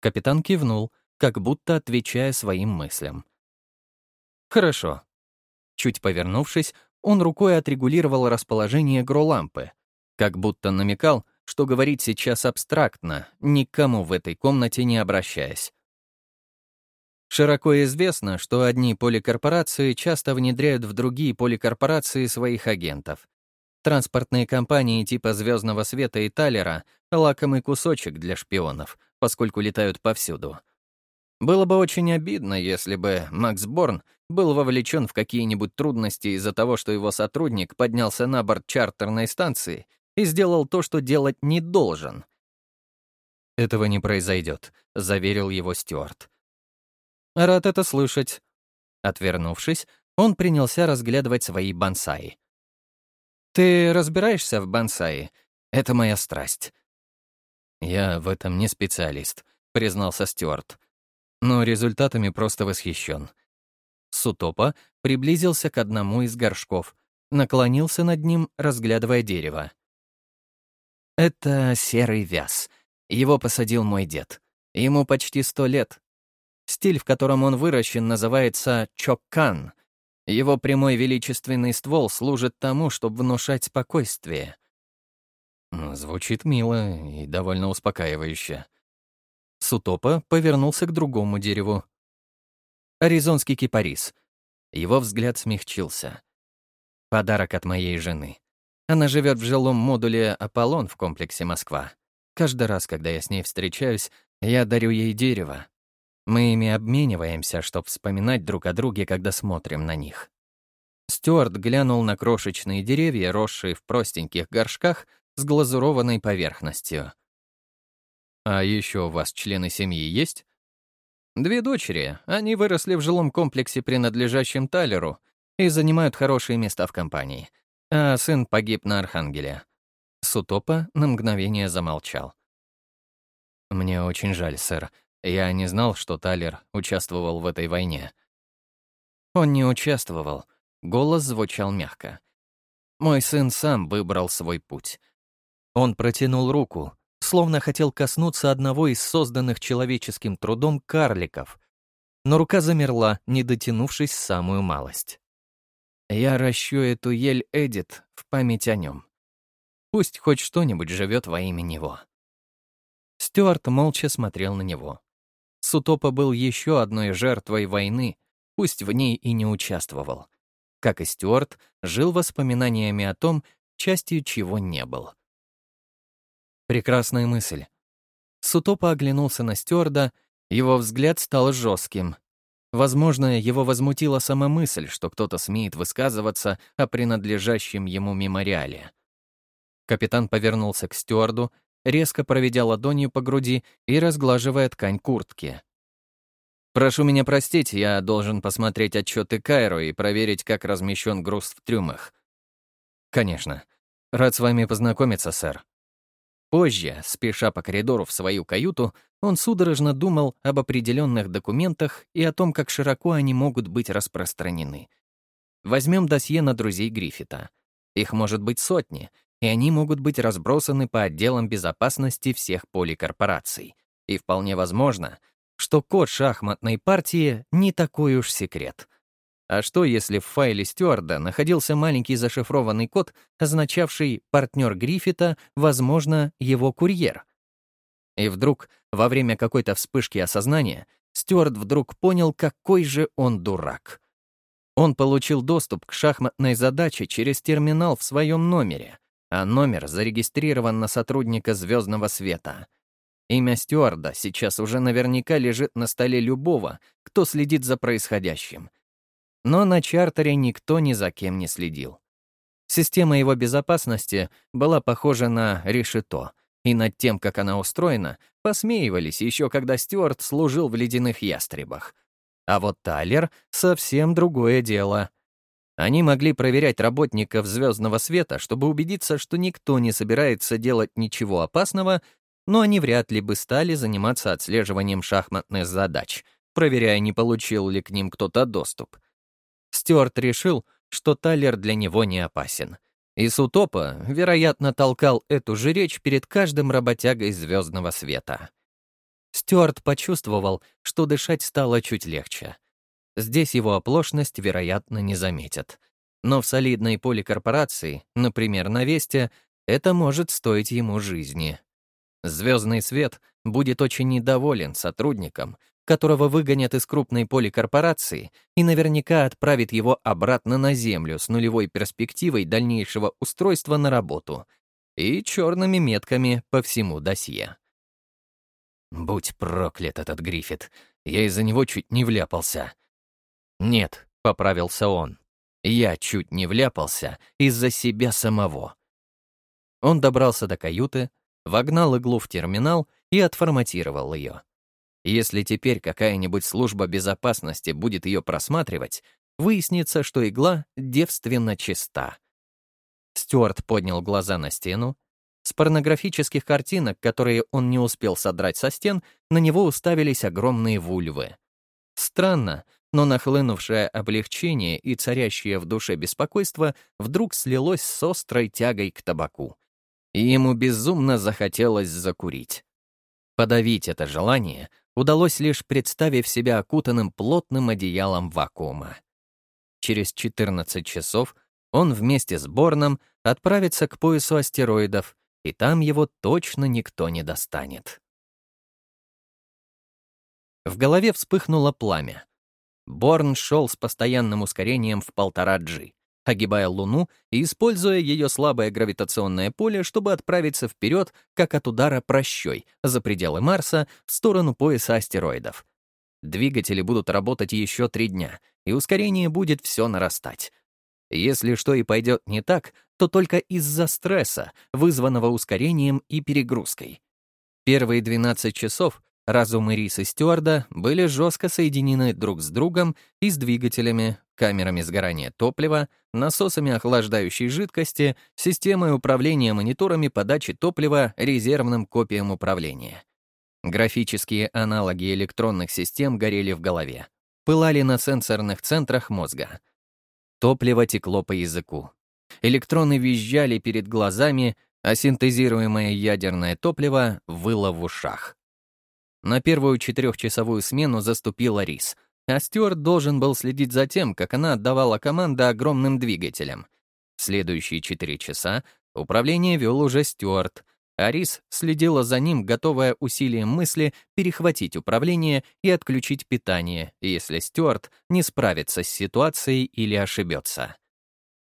Капитан кивнул, как будто отвечая своим мыслям. «Хорошо». Чуть повернувшись, он рукой отрегулировал расположение гролампы, как будто намекал, что говорит сейчас абстрактно, никому в этой комнате не обращаясь. Широко известно, что одни поликорпорации часто внедряют в другие поликорпорации своих агентов. Транспортные компании типа «Звездного света» и «Талера» — лакомый кусочек для шпионов, поскольку летают повсюду. Было бы очень обидно, если бы Макс Борн был вовлечен в какие-нибудь трудности из-за того, что его сотрудник поднялся на борт чартерной станции и сделал то, что делать не должен. «Этого не произойдет», — заверил его Стюарт. «Рад это слышать». Отвернувшись, он принялся разглядывать свои бонсаи. «Ты разбираешься в бонсаи? Это моя страсть». «Я в этом не специалист», — признался Стюарт. «Но результатами просто восхищен». Сутопа приблизился к одному из горшков, наклонился над ним, разглядывая дерево. «Это серый вяз. Его посадил мой дед. Ему почти сто лет, Стиль, в котором он выращен, называется чоккан. Его прямой величественный ствол служит тому, чтобы внушать спокойствие. Звучит мило и довольно успокаивающе. Сутопа повернулся к другому дереву. Аризонский кипарис. Его взгляд смягчился. Подарок от моей жены. Она живет в жилом модуле «Аполлон» в комплексе «Москва». Каждый раз, когда я с ней встречаюсь, я дарю ей дерево, мы ими обмениваемся, чтобы вспоминать друг о друге, когда смотрим на них. Стюарт глянул на крошечные деревья, росшие в простеньких горшках, с глазурованной поверхностью. «А еще у вас члены семьи есть?» «Две дочери. Они выросли в жилом комплексе, принадлежащем Талеру, и занимают хорошие места в компании. А сын погиб на Архангеле». Сутопа на мгновение замолчал. «Мне очень жаль, сэр. Я не знал, что Талер участвовал в этой войне». Он не участвовал. Голос звучал мягко. Мой сын сам выбрал свой путь. Он протянул руку, словно хотел коснуться одного из созданных человеческим трудом карликов, но рука замерла, не дотянувшись самую малость. Я ращу эту ель Эдит в память о нем. Пусть хоть что-нибудь живет во имя него. Стюарт молча смотрел на него. Сутопа был еще одной жертвой войны, пусть в ней и не участвовал. Как и Стюарт, жил воспоминаниями о том, частью чего не был. Прекрасная мысль. Сутопа оглянулся на стюарда, его взгляд стал жестким. Возможно, его возмутила сама мысль, что кто-то смеет высказываться о принадлежащем ему мемориале. Капитан повернулся к стюарду, резко проведя ладонью по груди и разглаживая ткань куртки. «Прошу меня простить, я должен посмотреть отчеты Кайро и проверить, как размещен груз в трюмах». «Конечно. Рад с вами познакомиться, сэр», Позже, спеша по коридору в свою каюту, он судорожно думал об определенных документах и о том, как широко они могут быть распространены. Возьмем досье на друзей Гриффита. Их может быть сотни, и они могут быть разбросаны по отделам безопасности всех поликорпораций. И вполне возможно, что код шахматной партии не такой уж секрет — а что, если в файле стюарда находился маленький зашифрованный код, означавший «партнер Гриффита», возможно, его курьер? И вдруг, во время какой-то вспышки осознания, Стюарт вдруг понял, какой же он дурак. Он получил доступ к шахматной задаче через терминал в своем номере, а номер зарегистрирован на сотрудника Звездного Света. Имя Стюарда сейчас уже наверняка лежит на столе любого, кто следит за происходящим — но на чартере никто ни за кем не следил. Система его безопасности была похожа на решето, и над тем, как она устроена, посмеивались еще когда Стюарт служил в ледяных ястребах. А вот Талер — совсем другое дело. Они могли проверять работников звездного света, чтобы убедиться, что никто не собирается делать ничего опасного, но они вряд ли бы стали заниматься отслеживанием шахматных задач, проверяя, не получил ли к ним кто-то доступ. Стюарт решил, что Тайлер для него не опасен. И Сутопа, вероятно, толкал эту же речь перед каждым работягой звездного света. Стюарт почувствовал, что дышать стало чуть легче. Здесь его оплошность, вероятно, не заметят. Но в солидной поликорпорации, например, на Весте, это может стоить ему жизни. Звездный свет будет очень недоволен сотрудником, которого выгонят из крупной поликорпорации и наверняка отправит его обратно на Землю с нулевой перспективой дальнейшего устройства на работу и черными метками по всему досье. Будь проклят этот Гриффит, я из-за него чуть не вляпался. Нет, — поправился он, — я чуть не вляпался из-за себя самого. Он добрался до каюты, вогнал иглу в терминал и отформатировал ее. Если теперь какая-нибудь служба безопасности будет ее просматривать, выяснится, что игла девственно чиста. Стюарт поднял глаза на стену. С порнографических картинок, которые он не успел содрать со стен, на него уставились огромные вульвы. Странно, но нахлынувшее облегчение и царящее в душе беспокойство вдруг слилось с острой тягой к табаку. И ему безумно захотелось закурить. Подавить это желание удалось лишь представив себя окутанным плотным одеялом вакуума. Через 14 часов он вместе с Борном отправится к поясу астероидов, и там его точно никто не достанет. В голове вспыхнуло пламя. Борн шел с постоянным ускорением в полтора G огибая Луну и используя ее слабое гравитационное поле, чтобы отправиться вперед, как от удара прощой, за пределы Марса, в сторону пояса астероидов. Двигатели будут работать еще три дня, и ускорение будет все нарастать. Если что и пойдет не так, то только из-за стресса, вызванного ускорением и перегрузкой. Первые 12 часов разум Ирис и Стюарда были жестко соединены друг с другом и с двигателями, камерами сгорания топлива, насосами охлаждающей жидкости, системой управления мониторами подачи топлива, резервным копиям управления. Графические аналоги электронных систем горели в голове, пылали на сенсорных центрах мозга. Топливо текло по языку. Электроны визжали перед глазами, а синтезируемое ядерное топливо выло в ушах. На первую четырехчасовую смену заступила Рис, а Стюарт должен был следить за тем, как она отдавала команды огромным двигателям. В следующие четыре часа управление вел уже Стюарт, а Рис следила за ним, готовая усилием мысли перехватить управление и отключить питание, если Стюарт не справится с ситуацией или ошибется.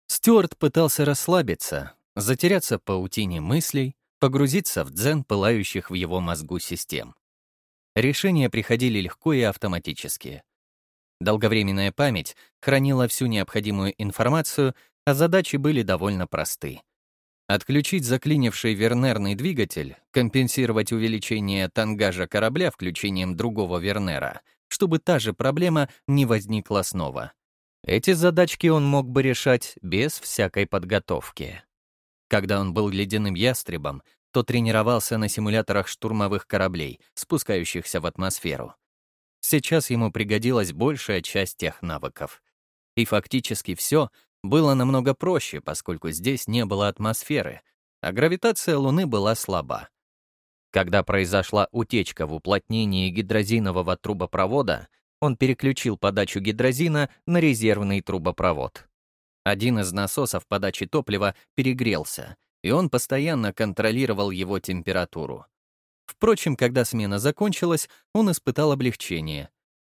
Стюарт пытался расслабиться, затеряться паутине мыслей, погрузиться в дзен пылающих в его мозгу систем. Решения приходили легко и автоматически. Долговременная память хранила всю необходимую информацию, а задачи были довольно просты. Отключить заклинивший вернерный двигатель, компенсировать увеличение тангажа корабля включением другого вернера, чтобы та же проблема не возникла снова. Эти задачки он мог бы решать без всякой подготовки. Когда он был ледяным ястребом, то тренировался на симуляторах штурмовых кораблей, спускающихся в атмосферу. Сейчас ему пригодилась большая часть тех навыков. И фактически все было намного проще, поскольку здесь не было атмосферы, а гравитация Луны была слаба. Когда произошла утечка в уплотнении гидрозинового трубопровода, он переключил подачу гидрозина на резервный трубопровод. Один из насосов подачи топлива перегрелся, и он постоянно контролировал его температуру. Впрочем, когда смена закончилась, он испытал облегчение.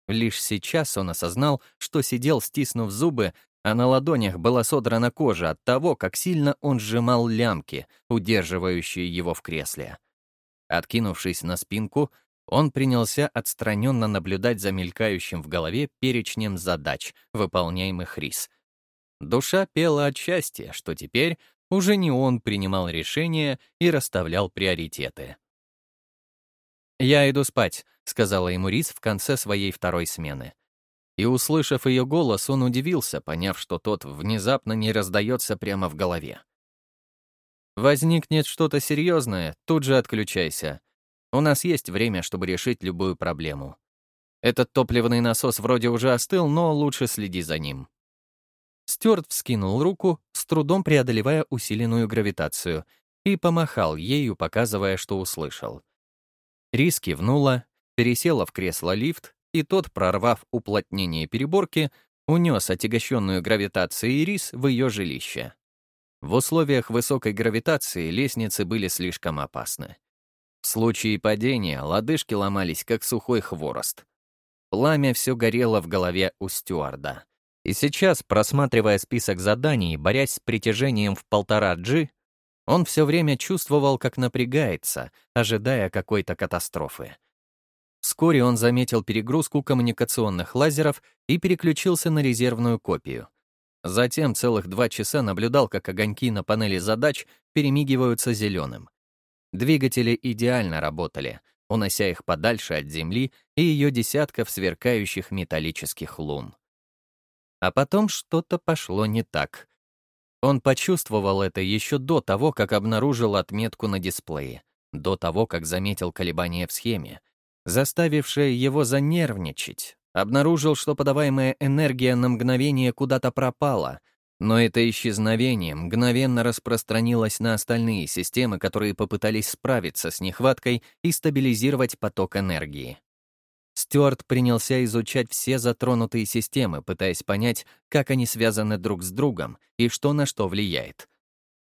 Лишь сейчас он осознал, что сидел, стиснув зубы, а на ладонях была содрана кожа от того, как сильно он сжимал лямки, удерживающие его в кресле. Откинувшись на спинку, он принялся отстраненно наблюдать за мелькающим в голове перечнем задач, выполняемых Рис — Душа пела от счастья, что теперь уже не он принимал решения и расставлял приоритеты. «Я иду спать», — сказала ему Рис в конце своей второй смены. И, услышав ее голос, он удивился, поняв, что тот внезапно не раздается прямо в голове. «Возникнет что-то серьезное, тут же отключайся. У нас есть время, чтобы решить любую проблему. Этот топливный насос вроде уже остыл, но лучше следи за ним». Стюарт вскинул руку, с трудом преодолевая усиленную гравитацию, и помахал ею, показывая, что услышал. Рис кивнула, пересела в кресло лифт, и тот, прорвав уплотнение переборки, унес отягощенную гравитацией Рис в ее жилище. В условиях высокой гравитации лестницы были слишком опасны. В случае падения лодыжки ломались, как сухой хворост. Пламя все горело в голове у стюарда. И сейчас, просматривая список заданий, борясь с притяжением в полтора G, он все время чувствовал, как напрягается, ожидая какой-то катастрофы. Вскоре он заметил перегрузку коммуникационных лазеров и переключился на резервную копию. Затем целых два часа наблюдал, как огоньки на панели задач перемигиваются зеленым. Двигатели идеально работали, унося их подальше от Земли и ее десятков сверкающих металлических лун. А потом что-то пошло не так. Он почувствовал это еще до того, как обнаружил отметку на дисплее, до того, как заметил колебания в схеме, заставившее его занервничать. Обнаружил, что подаваемая энергия на мгновение куда-то пропала, но это исчезновение мгновенно распространилось на остальные системы, которые попытались справиться с нехваткой и стабилизировать поток энергии. Стюарт принялся изучать все затронутые системы, пытаясь понять, как они связаны друг с другом и что на что влияет.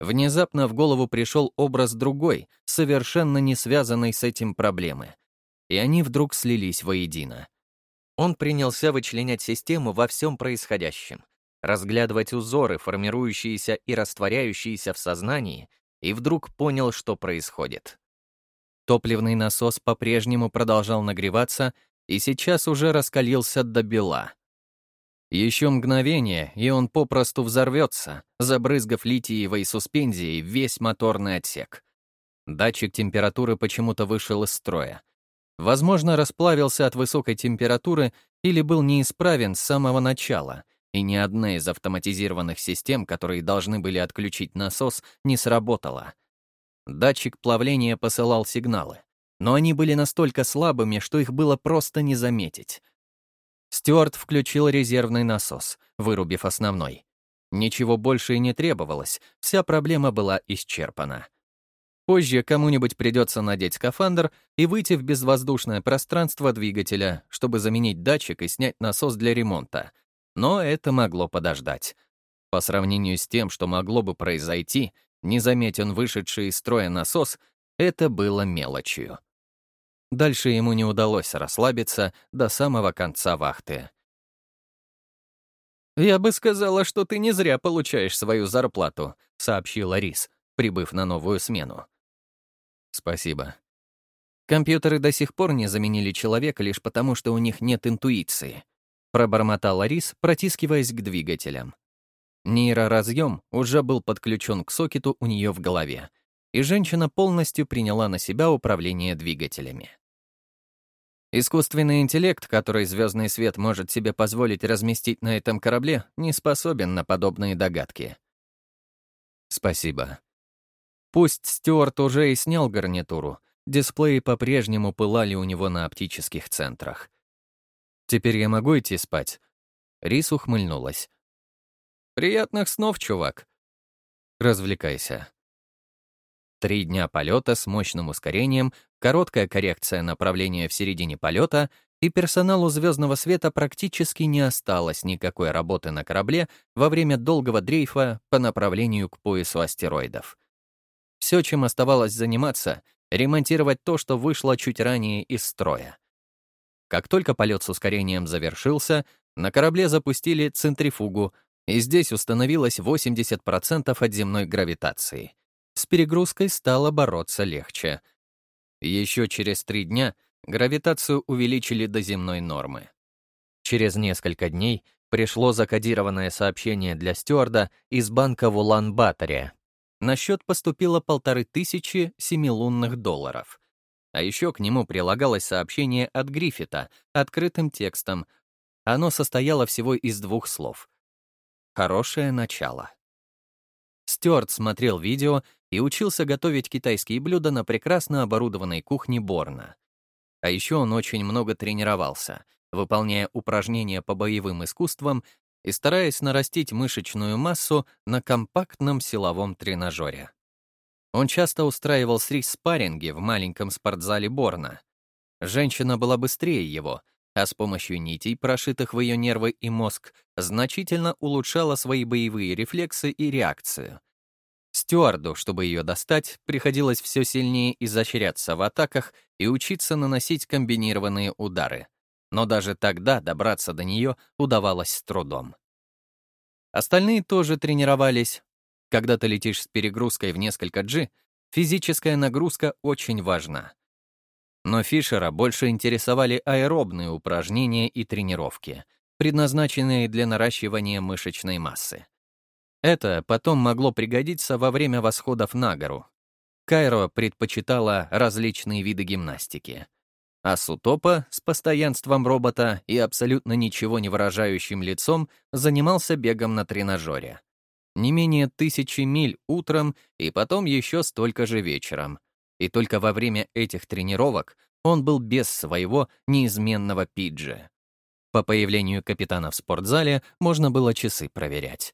Внезапно в голову пришел образ другой, совершенно не связанной с этим проблемы. И они вдруг слились воедино. Он принялся вычленять систему во всем происходящем, разглядывать узоры, формирующиеся и растворяющиеся в сознании, и вдруг понял, что происходит. Топливный насос по-прежнему продолжал нагреваться, и сейчас уже раскалился до бела. Еще мгновение, и он попросту взорвется, забрызгав литиевой суспензией весь моторный отсек. Датчик температуры почему-то вышел из строя. Возможно, расплавился от высокой температуры или был неисправен с самого начала, и ни одна из автоматизированных систем, которые должны были отключить насос, не сработала. Датчик плавления посылал сигналы, но они были настолько слабыми, что их было просто не заметить. Стюарт включил резервный насос, вырубив основной. Ничего больше и не требовалось, вся проблема была исчерпана. Позже кому-нибудь придется надеть скафандр и выйти в безвоздушное пространство двигателя, чтобы заменить датчик и снять насос для ремонта. Но это могло подождать. По сравнению с тем, что могло бы произойти, не заметен вышедший из строя насос, это было мелочью. Дальше ему не удалось расслабиться до самого конца вахты. «Я бы сказала, что ты не зря получаешь свою зарплату», — сообщила Рис, прибыв на новую смену. «Спасибо». Компьютеры до сих пор не заменили человека лишь потому, что у них нет интуиции. Пробормотала Рис, протискиваясь к двигателям. Нейроразъем уже был подключен к сокету у нее в голове, и женщина полностью приняла на себя управление двигателями. Искусственный интеллект, который звездный свет может себе позволить разместить на этом корабле, не способен на подобные догадки. Спасибо. Пусть Стюарт уже и снял гарнитуру, дисплеи по-прежнему пылали у него на оптических центрах. «Теперь я могу идти спать?» Рис ухмыльнулась. «Приятных снов, чувак!» «Развлекайся». Три дня полета с мощным ускорением, короткая коррекция направления в середине полета, и персоналу «Звездного света» практически не осталось никакой работы на корабле во время долгого дрейфа по направлению к поясу астероидов. Все, чем оставалось заниматься, ремонтировать то, что вышло чуть ранее из строя. Как только полет с ускорением завершился, на корабле запустили центрифугу, и здесь установилось 80% от земной гравитации. С перегрузкой стало бороться легче. Еще через три дня гравитацию увеличили до земной нормы. Через несколько дней пришло закодированное сообщение для стюарда из банка в Улан-Баторе. На счет поступило полторы тысячи семилунных долларов. А еще к нему прилагалось сообщение от Гриффита, открытым текстом. Оно состояло всего из двух слов. «Хорошее начало». Стюарт смотрел видео и учился готовить китайские блюда на прекрасно оборудованной кухне Борна. А еще он очень много тренировался, выполняя упражнения по боевым искусствам и стараясь нарастить мышечную массу на компактном силовом тренажере. Он часто устраивал с Рис спарринги в маленьком спортзале Борна. Женщина была быстрее его, а с помощью нитей, прошитых в ее нервы и мозг, значительно улучшала свои боевые рефлексы и реакцию. Стюарду, чтобы ее достать, приходилось все сильнее изощряться в атаках и учиться наносить комбинированные удары. Но даже тогда добраться до нее удавалось с трудом. Остальные тоже тренировались. Когда ты летишь с перегрузкой в несколько G, физическая нагрузка очень важна. Но Фишера больше интересовали аэробные упражнения и тренировки, предназначенные для наращивания мышечной массы. Это потом могло пригодиться во время восходов на гору. Кайро предпочитала различные виды гимнастики. А Сутопа с постоянством робота и абсолютно ничего не выражающим лицом занимался бегом на тренажере. Не менее тысячи миль утром и потом еще столько же вечером. И только во время этих тренировок он был без своего неизменного пиджа. По появлению капитана в спортзале можно было часы проверять.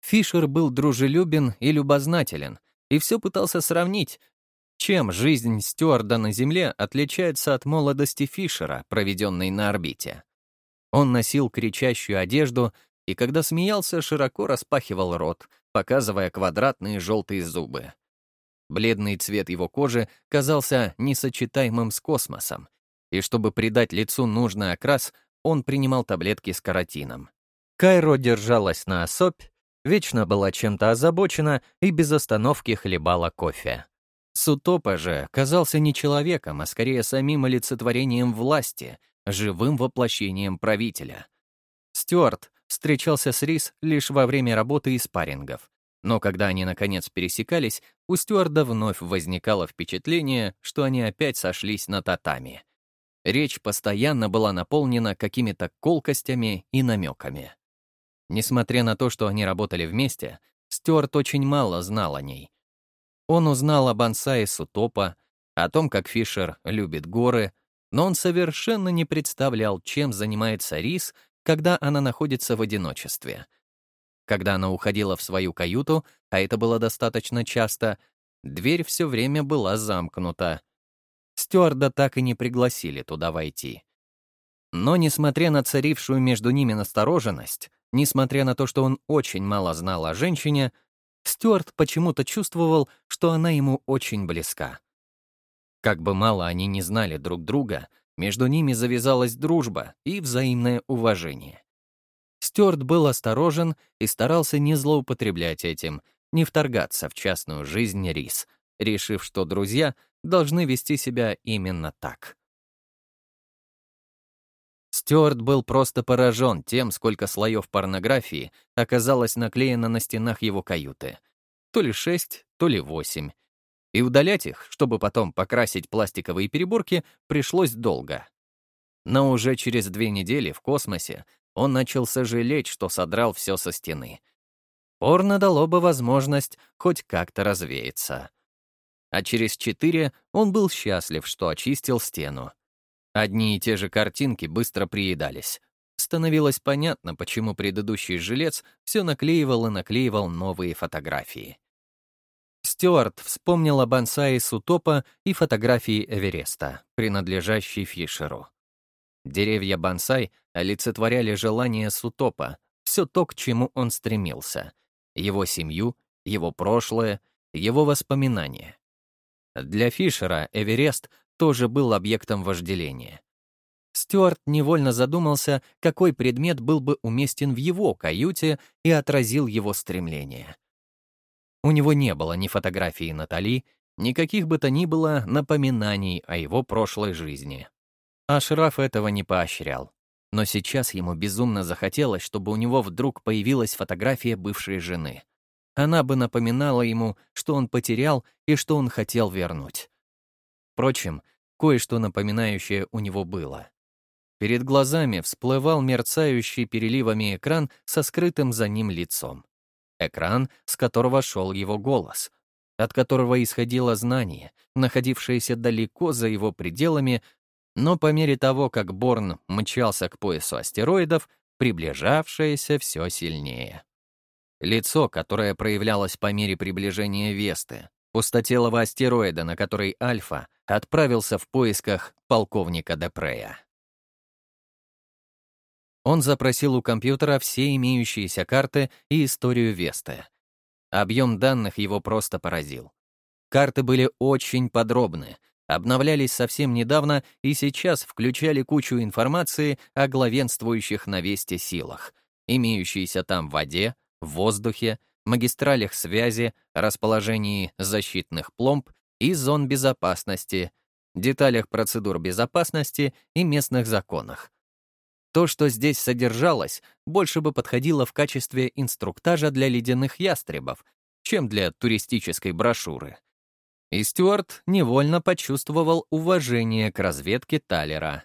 Фишер был дружелюбен и любознателен, и все пытался сравнить, чем жизнь стюарда на Земле отличается от молодости Фишера, проведенной на орбите. Он носил кричащую одежду и, когда смеялся, широко распахивал рот, показывая квадратные желтые зубы. Бледный цвет его кожи казался несочетаемым с космосом, и чтобы придать лицу нужный окрас, он принимал таблетки с каротином. Кайро держалась на особь, вечно была чем-то озабочена и без остановки хлебала кофе. Сутопа же казался не человеком, а скорее самим олицетворением власти, живым воплощением правителя. Стюарт встречался с Рис лишь во время работы и спаррингов. Но когда они, наконец, пересекались, у Стюарда вновь возникало впечатление, что они опять сошлись на татами. Речь постоянно была наполнена какими-то колкостями и намеками. Несмотря на то, что они работали вместе, Стюарт очень мало знал о ней. Он узнал об ансае Сутопа, о том, как Фишер любит горы, но он совершенно не представлял, чем занимается Рис, когда она находится в одиночестве. Когда она уходила в свою каюту, а это было достаточно часто, дверь все время была замкнута. Стюарда так и не пригласили туда войти. Но, несмотря на царившую между ними настороженность, несмотря на то, что он очень мало знал о женщине, Стюарт почему-то чувствовал, что она ему очень близка. Как бы мало они не знали друг друга, между ними завязалась дружба и взаимное уважение. Стюарт был осторожен и старался не злоупотреблять этим, не вторгаться в частную жизнь Рис, решив, что друзья должны вести себя именно так. Стюарт был просто поражен тем, сколько слоев порнографии оказалось наклеено на стенах его каюты. То ли шесть, то ли восемь. И удалять их, чтобы потом покрасить пластиковые переборки, пришлось долго. Но уже через две недели в космосе он начал сожалеть, что содрал все со стены. Порно дало бы возможность хоть как-то развеяться. А через четыре он был счастлив, что очистил стену. Одни и те же картинки быстро приедались. Становилось понятно, почему предыдущий жилец все наклеивал и наклеивал новые фотографии. Стюарт вспомнил об ансае Сутопа и фотографии Эвереста, принадлежащей Фишеру. Деревья бонсай олицетворяли желание Сутопа, все то, к чему он стремился, его семью, его прошлое, его воспоминания. Для Фишера Эверест тоже был объектом вожделения. Стюарт невольно задумался, какой предмет был бы уместен в его каюте и отразил его стремление. У него не было ни фотографии Натали, никаких бы то ни было напоминаний о его прошлой жизни. А Шраф этого не поощрял. Но сейчас ему безумно захотелось, чтобы у него вдруг появилась фотография бывшей жены. Она бы напоминала ему, что он потерял и что он хотел вернуть. Впрочем, кое-что напоминающее у него было. Перед глазами всплывал мерцающий переливами экран со скрытым за ним лицом. Экран, с которого шел его голос, от которого исходило знание, находившееся далеко за его пределами, но по мере того, как Борн мчался к поясу астероидов, приближавшееся все сильнее. Лицо, которое проявлялось по мере приближения Весты, пустотелого астероида, на который Альфа отправился в поисках полковника Депрея. Он запросил у компьютера все имеющиеся карты и историю Весты. Объем данных его просто поразил. Карты были очень подробны, обновлялись совсем недавно и сейчас включали кучу информации о главенствующих на Весте силах, имеющиеся там в воде, в воздухе, магистралях связи, расположении защитных пломб и зон безопасности, деталях процедур безопасности и местных законах. То, что здесь содержалось, больше бы подходило в качестве инструктажа для ледяных ястребов, чем для туристической брошюры. И Стюарт невольно почувствовал уважение к разведке Талера.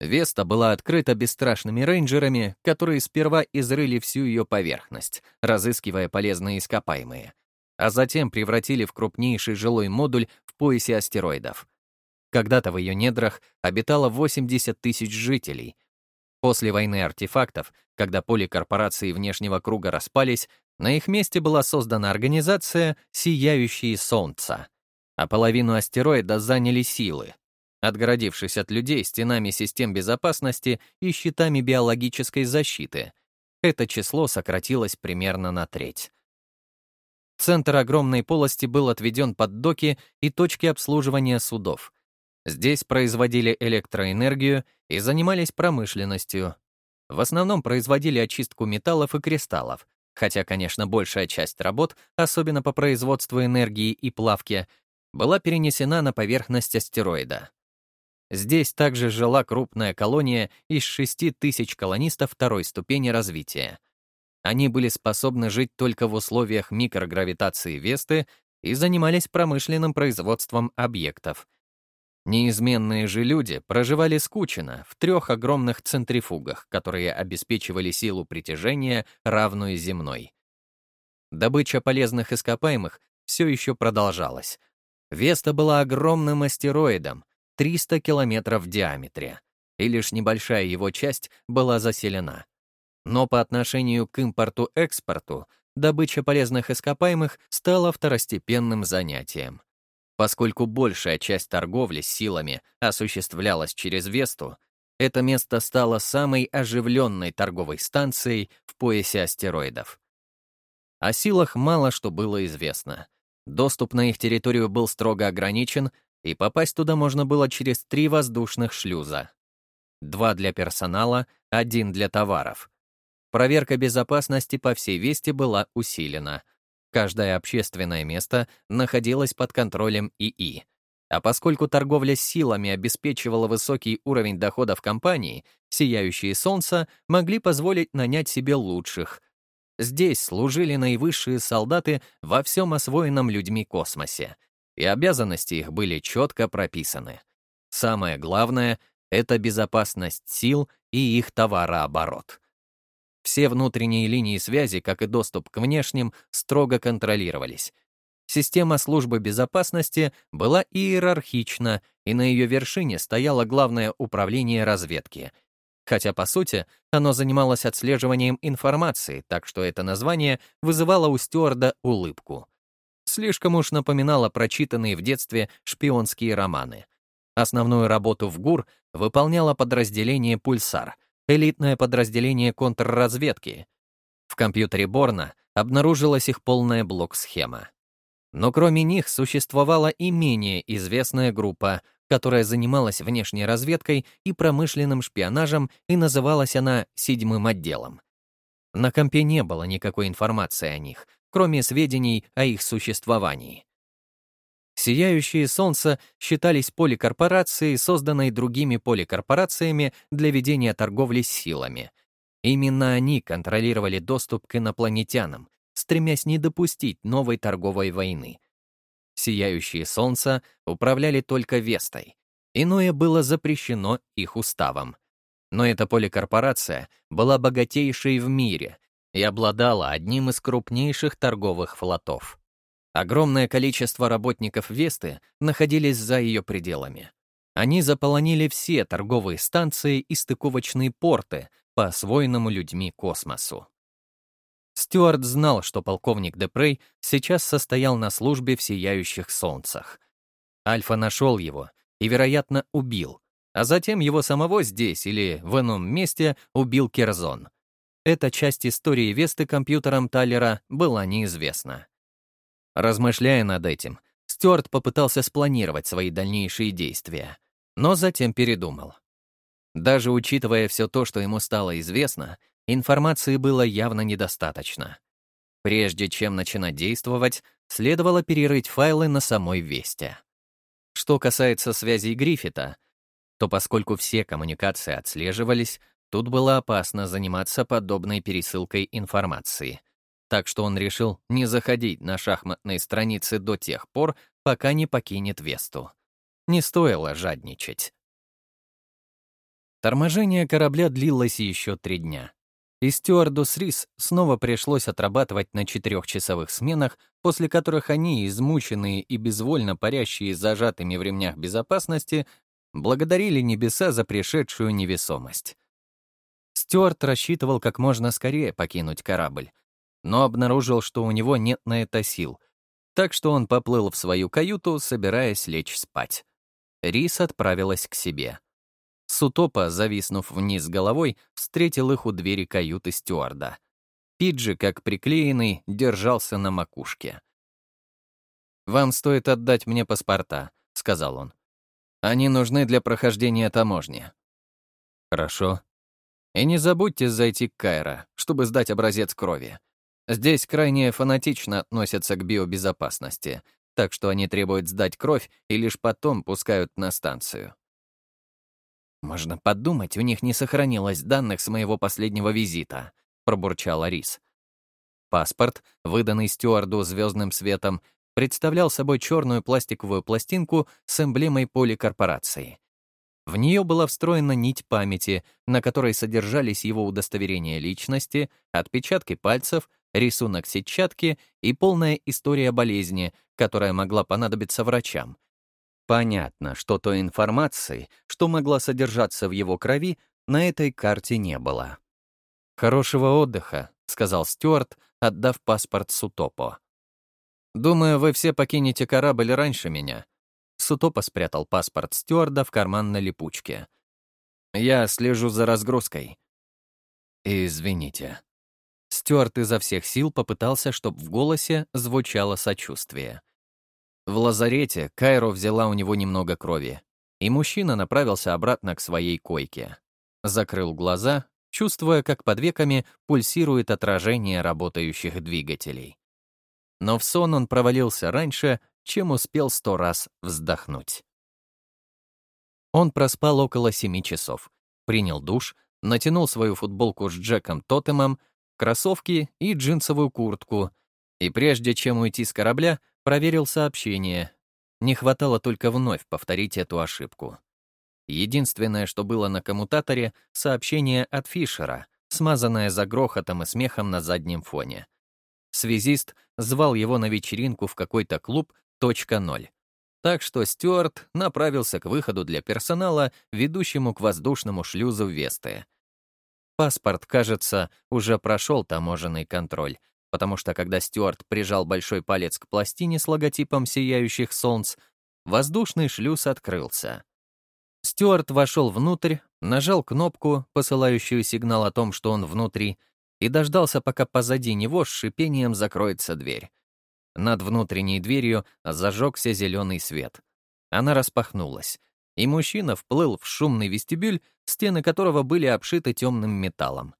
Веста была открыта бесстрашными рейнджерами, которые сперва изрыли всю ее поверхность, разыскивая полезные ископаемые, а затем превратили в крупнейший жилой модуль в поясе астероидов. Когда-то в ее недрах обитало 80 тысяч жителей. После войны артефактов, когда поликорпорации внешнего круга распались, на их месте была создана организация «Сияющие Солнца», а половину астероида заняли силы, отгородившись от людей стенами систем безопасности и щитами биологической защиты. Это число сократилось примерно на треть. Центр огромной полости был отведен под доки и точки обслуживания судов. Здесь производили электроэнергию и занимались промышленностью. В основном производили очистку металлов и кристаллов, хотя, конечно, большая часть работ, особенно по производству энергии и плавке, была перенесена на поверхность астероида. здесь также жила крупная колония из 6 тысяч колонистов второй ступени развития. Они были способны жить только в условиях микрогравитации Весты и занимались промышленным производством объектов. Неизменные же люди проживали скучно в трех огромных центрифугах, которые обеспечивали силу притяжения, равную земной. Добыча полезных ископаемых все еще продолжалась. Веста была огромным астероидом, 300 километров в диаметре, и лишь небольшая его часть была заселена. Но по отношению к импорту-экспорту добыча полезных ископаемых стала второстепенным занятием. Поскольку большая часть торговли с силами осуществлялась через Весту, это место стало самой оживленной торговой станцией в поясе астероидов. О силах мало что было известно. Доступ на их территорию был строго ограничен, и попасть туда можно было через три воздушных шлюза. Два для персонала, один для товаров. Проверка безопасности по всей Вести была усилена. Каждое общественное место находилось под контролем ИИ. А поскольку торговля силами обеспечивала высокий уровень доходов компании, сияющие солнца могли позволить нанять себе лучших. Здесь служили наивысшие солдаты во всем освоенном людьми космосе, и обязанности их были четко прописаны. Самое главное — это безопасность сил и их товарооборот. Все внутренние линии связи, как и доступ к внешним, строго контролировались. Система службы безопасности была иерархична, и на ее вершине стояло главное управление разведки. Хотя, по сути, оно занималось отслеживанием информации, так что это название вызывало у стюарда улыбку. Слишком уж напоминало прочитанные в детстве шпионские романы. Основную работу в ГУР выполняло подразделение «Пульсар», элитное подразделение контрразведки. В компьютере Борна обнаружилась их полная блок-схема. Но кроме них существовала и менее известная группа, которая занималась внешней разведкой и промышленным шпионажем, и называлась она «седьмым отделом». На компе не было никакой информации о них, кроме сведений о их существовании. Сияющие солнца считались поликорпорацией, созданной другими поликорпорациями для ведения торговли силами. Именно они контролировали доступ к инопланетянам, стремясь не допустить новой торговой войны. Сияющие солнца управляли только Вестой. Иное было запрещено их уставом. Но эта поликорпорация была богатейшей в мире и обладала одним из крупнейших торговых флотов. Огромное количество работников Весты находились за ее пределами. Они заполонили все торговые станции и стыковочные порты по освоенному людьми космосу. Стюарт знал, что полковник Депрей сейчас состоял на службе в сияющих солнцах. Альфа нашел его и, вероятно, убил, а затем его самого здесь или в ином месте убил Керзон. Эта часть истории Весты компьютером Таллера была неизвестна. Размышляя над этим, Стюарт попытался спланировать свои дальнейшие действия, но затем передумал. Даже учитывая все то, что ему стало известно, информации было явно недостаточно. Прежде чем начинать действовать, следовало перерыть файлы на самой Весте. Что касается связей Гриффита, то поскольку все коммуникации отслеживались, тут было опасно заниматься подобной пересылкой информации — так что он решил не заходить на шахматные страницы до тех пор, пока не покинет Весту. Не стоило жадничать. Торможение корабля длилось еще три дня. И стюарду с Рис снова пришлось отрабатывать на четырехчасовых сменах, после которых они, измученные и безвольно парящие зажатыми в ремнях безопасности, благодарили небеса за пришедшую невесомость. Стюарт рассчитывал как можно скорее покинуть корабль, но обнаружил, что у него нет на это сил, так что он поплыл в свою каюту, собираясь лечь спать. Рис отправилась к себе. Сутопа, зависнув вниз головой, встретил их у двери каюты стюарда. Пиджи, как приклеенный, держался на макушке. «Вам стоит отдать мне паспорта», — сказал он. «Они нужны для прохождения таможни». «Хорошо. И не забудьте зайти к Кайра, чтобы сдать образец крови. Здесь крайне фанатично относятся к биобезопасности, так что они требуют сдать кровь и лишь потом пускают на станцию. «Можно подумать, у них не сохранилось данных с моего последнего визита», — пробурчал Арис. Паспорт, выданный стюарду звездным светом, представлял собой черную пластиковую пластинку с эмблемой поликорпорации. В нее была встроена нить памяти, на которой содержались его удостоверения личности, отпечатки пальцев, рисунок сетчатки и полная история болезни, которая могла понадобиться врачам. Понятно, что той информации, что могла содержаться в его крови, на этой карте не было. «Хорошего отдыха», — сказал Стюарт, отдав паспорт Сутопо. «Думаю, вы все покинете корабль раньше меня». Сутопо спрятал паспорт стюарда в карман на липучке. «Я слежу за разгрузкой». «Извините». Стюарт изо всех сил попытался, чтобы в голосе звучало сочувствие. В лазарете Кайро взяла у него немного крови, и мужчина направился обратно к своей койке. Закрыл глаза чувствуя, как под веками пульсирует отражение работающих двигателей. Но в сон он провалился раньше, чем успел сто раз вздохнуть. Он проспал около семи часов, принял душ, натянул свою футболку с Джеком Тотемом, кроссовки и джинсовую куртку, и прежде чем уйти с корабля, проверил сообщение. Не хватало только вновь повторить эту ошибку. Единственное, что было на коммутаторе — сообщение от Фишера, смазанное за грохотом и смехом на заднем фоне. Связист звал его на вечеринку в какой-то клуб «Точка ноль». Так что Стюарт направился к выходу для персонала, ведущему к воздушному шлюзу Весты. Паспорт, кажется, уже прошел таможенный контроль, потому что когда Стюарт прижал большой палец к пластине с логотипом сияющих солнц, воздушный шлюз открылся. Стюарт вошел внутрь, нажал кнопку, посылающую сигнал о том, что он внутри, и дождался, пока позади него с шипением закроется дверь. Над внутренней дверью зажегся зеленый свет. Она распахнулась, и мужчина вплыл в шумный вестибюль, стены которого были обшиты темным металлом.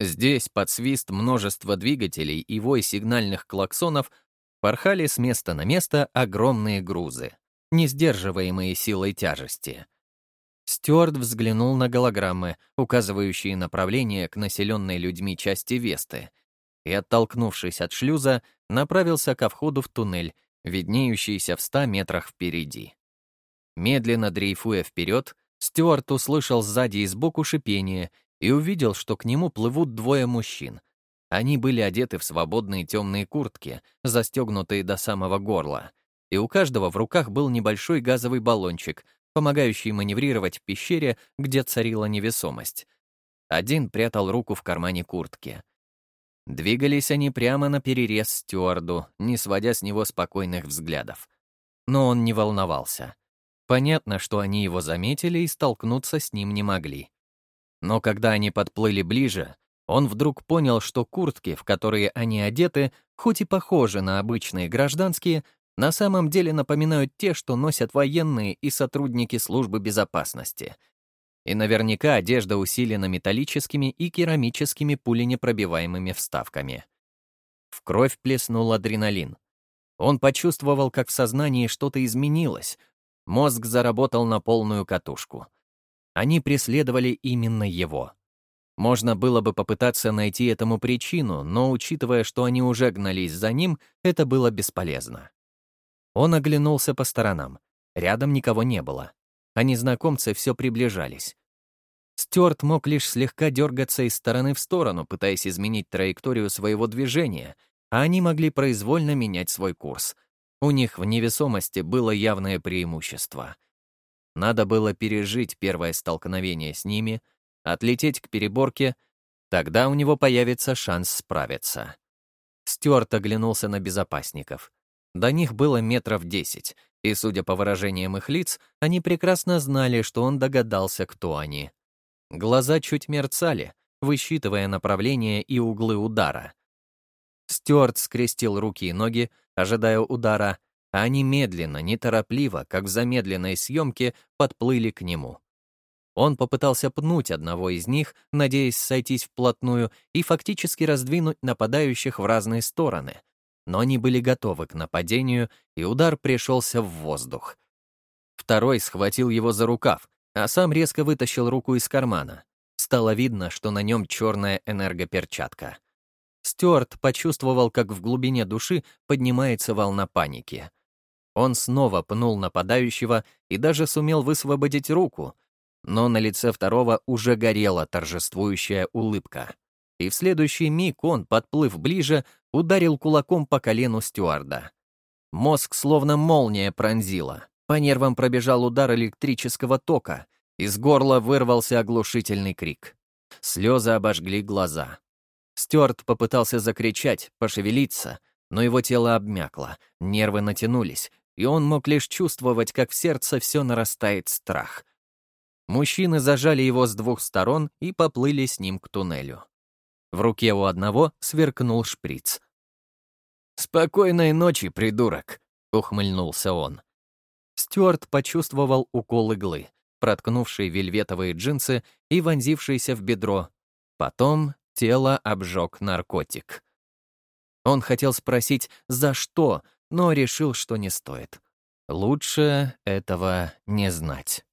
Здесь, под свист множества двигателей и вой сигнальных клаксонов, порхали с места на место огромные грузы, не сдерживаемые силой тяжести. Стюарт взглянул на голограммы, указывающие направление к населенной людьми части Весты, и, оттолкнувшись от шлюза, направился ко входу в туннель, виднеющийся в ста метрах впереди. Медленно дрейфуя вперед, Стюарт услышал сзади и сбоку шипение и увидел, что к нему плывут двое мужчин. Они были одеты в свободные темные куртки, застегнутые до самого горла, и у каждого в руках был небольшой газовый баллончик, помогающий маневрировать в пещере, где царила невесомость. Один прятал руку в кармане куртки. Двигались они прямо на перерез стюарду, не сводя с него спокойных взглядов. Но он не волновался. Понятно, что они его заметили и столкнуться с ним не могли. Но когда они подплыли ближе, он вдруг понял, что куртки, в которые они одеты, хоть и похожи на обычные гражданские, на самом деле напоминают те, что носят военные и сотрудники службы безопасности. И наверняка одежда усилена металлическими и керамическими пуленепробиваемыми вставками. В кровь плеснул адреналин. Он почувствовал, как в сознании что-то изменилось. Мозг заработал на полную катушку. Они преследовали именно его. Можно было бы попытаться найти этому причину, но, учитывая, что они уже гнались за ним, это было бесполезно. Он оглянулся по сторонам. Рядом никого не было. А незнакомцы все приближались. Стюарт мог лишь слегка дергаться из стороны в сторону, пытаясь изменить траекторию своего движения, а они могли произвольно менять свой курс. У них в невесомости было явное преимущество. Надо было пережить первое столкновение с ними, отлететь к переборке, тогда у него появится шанс справиться. Стюарт оглянулся на безопасников. До них было метров десять, и, судя по выражениям их лиц, они прекрасно знали, что он догадался, кто они. Глаза чуть мерцали, высчитывая направление и углы удара. Стюарт скрестил руки и ноги, ожидая удара, а они медленно, неторопливо, как в замедленной съемке, подплыли к нему. Он попытался пнуть одного из них, надеясь сойтись вплотную и фактически раздвинуть нападающих в разные стороны, но они были готовы к нападению, и удар пришелся в воздух. Второй схватил его за рукав, а сам резко вытащил руку из кармана. Стало видно, что на нем черная энергоперчатка. Стюарт почувствовал, как в глубине души поднимается волна паники. Он снова пнул нападающего и даже сумел высвободить руку, но на лице второго уже горела торжествующая улыбка. И в следующий миг он, подплыв ближе, ударил кулаком по колену стюарда. Мозг словно молния пронзила. По нервам пробежал удар электрического тока. Из горла вырвался оглушительный крик. Слезы обожгли глаза. Стюарт попытался закричать, пошевелиться, но его тело обмякло, нервы натянулись, и он мог лишь чувствовать, как в сердце все нарастает страх — Мужчины зажали его с двух сторон и поплыли с ним к туннелю. В руке у одного сверкнул шприц. «Спокойной ночи, придурок!» — ухмыльнулся он. Стюарт почувствовал укол иглы, проткнувший вельветовые джинсы и вонзившийся в бедро. Потом тело обжег наркотик. Он хотел спросить, за что, но решил, что не стоит. Лучше этого не знать.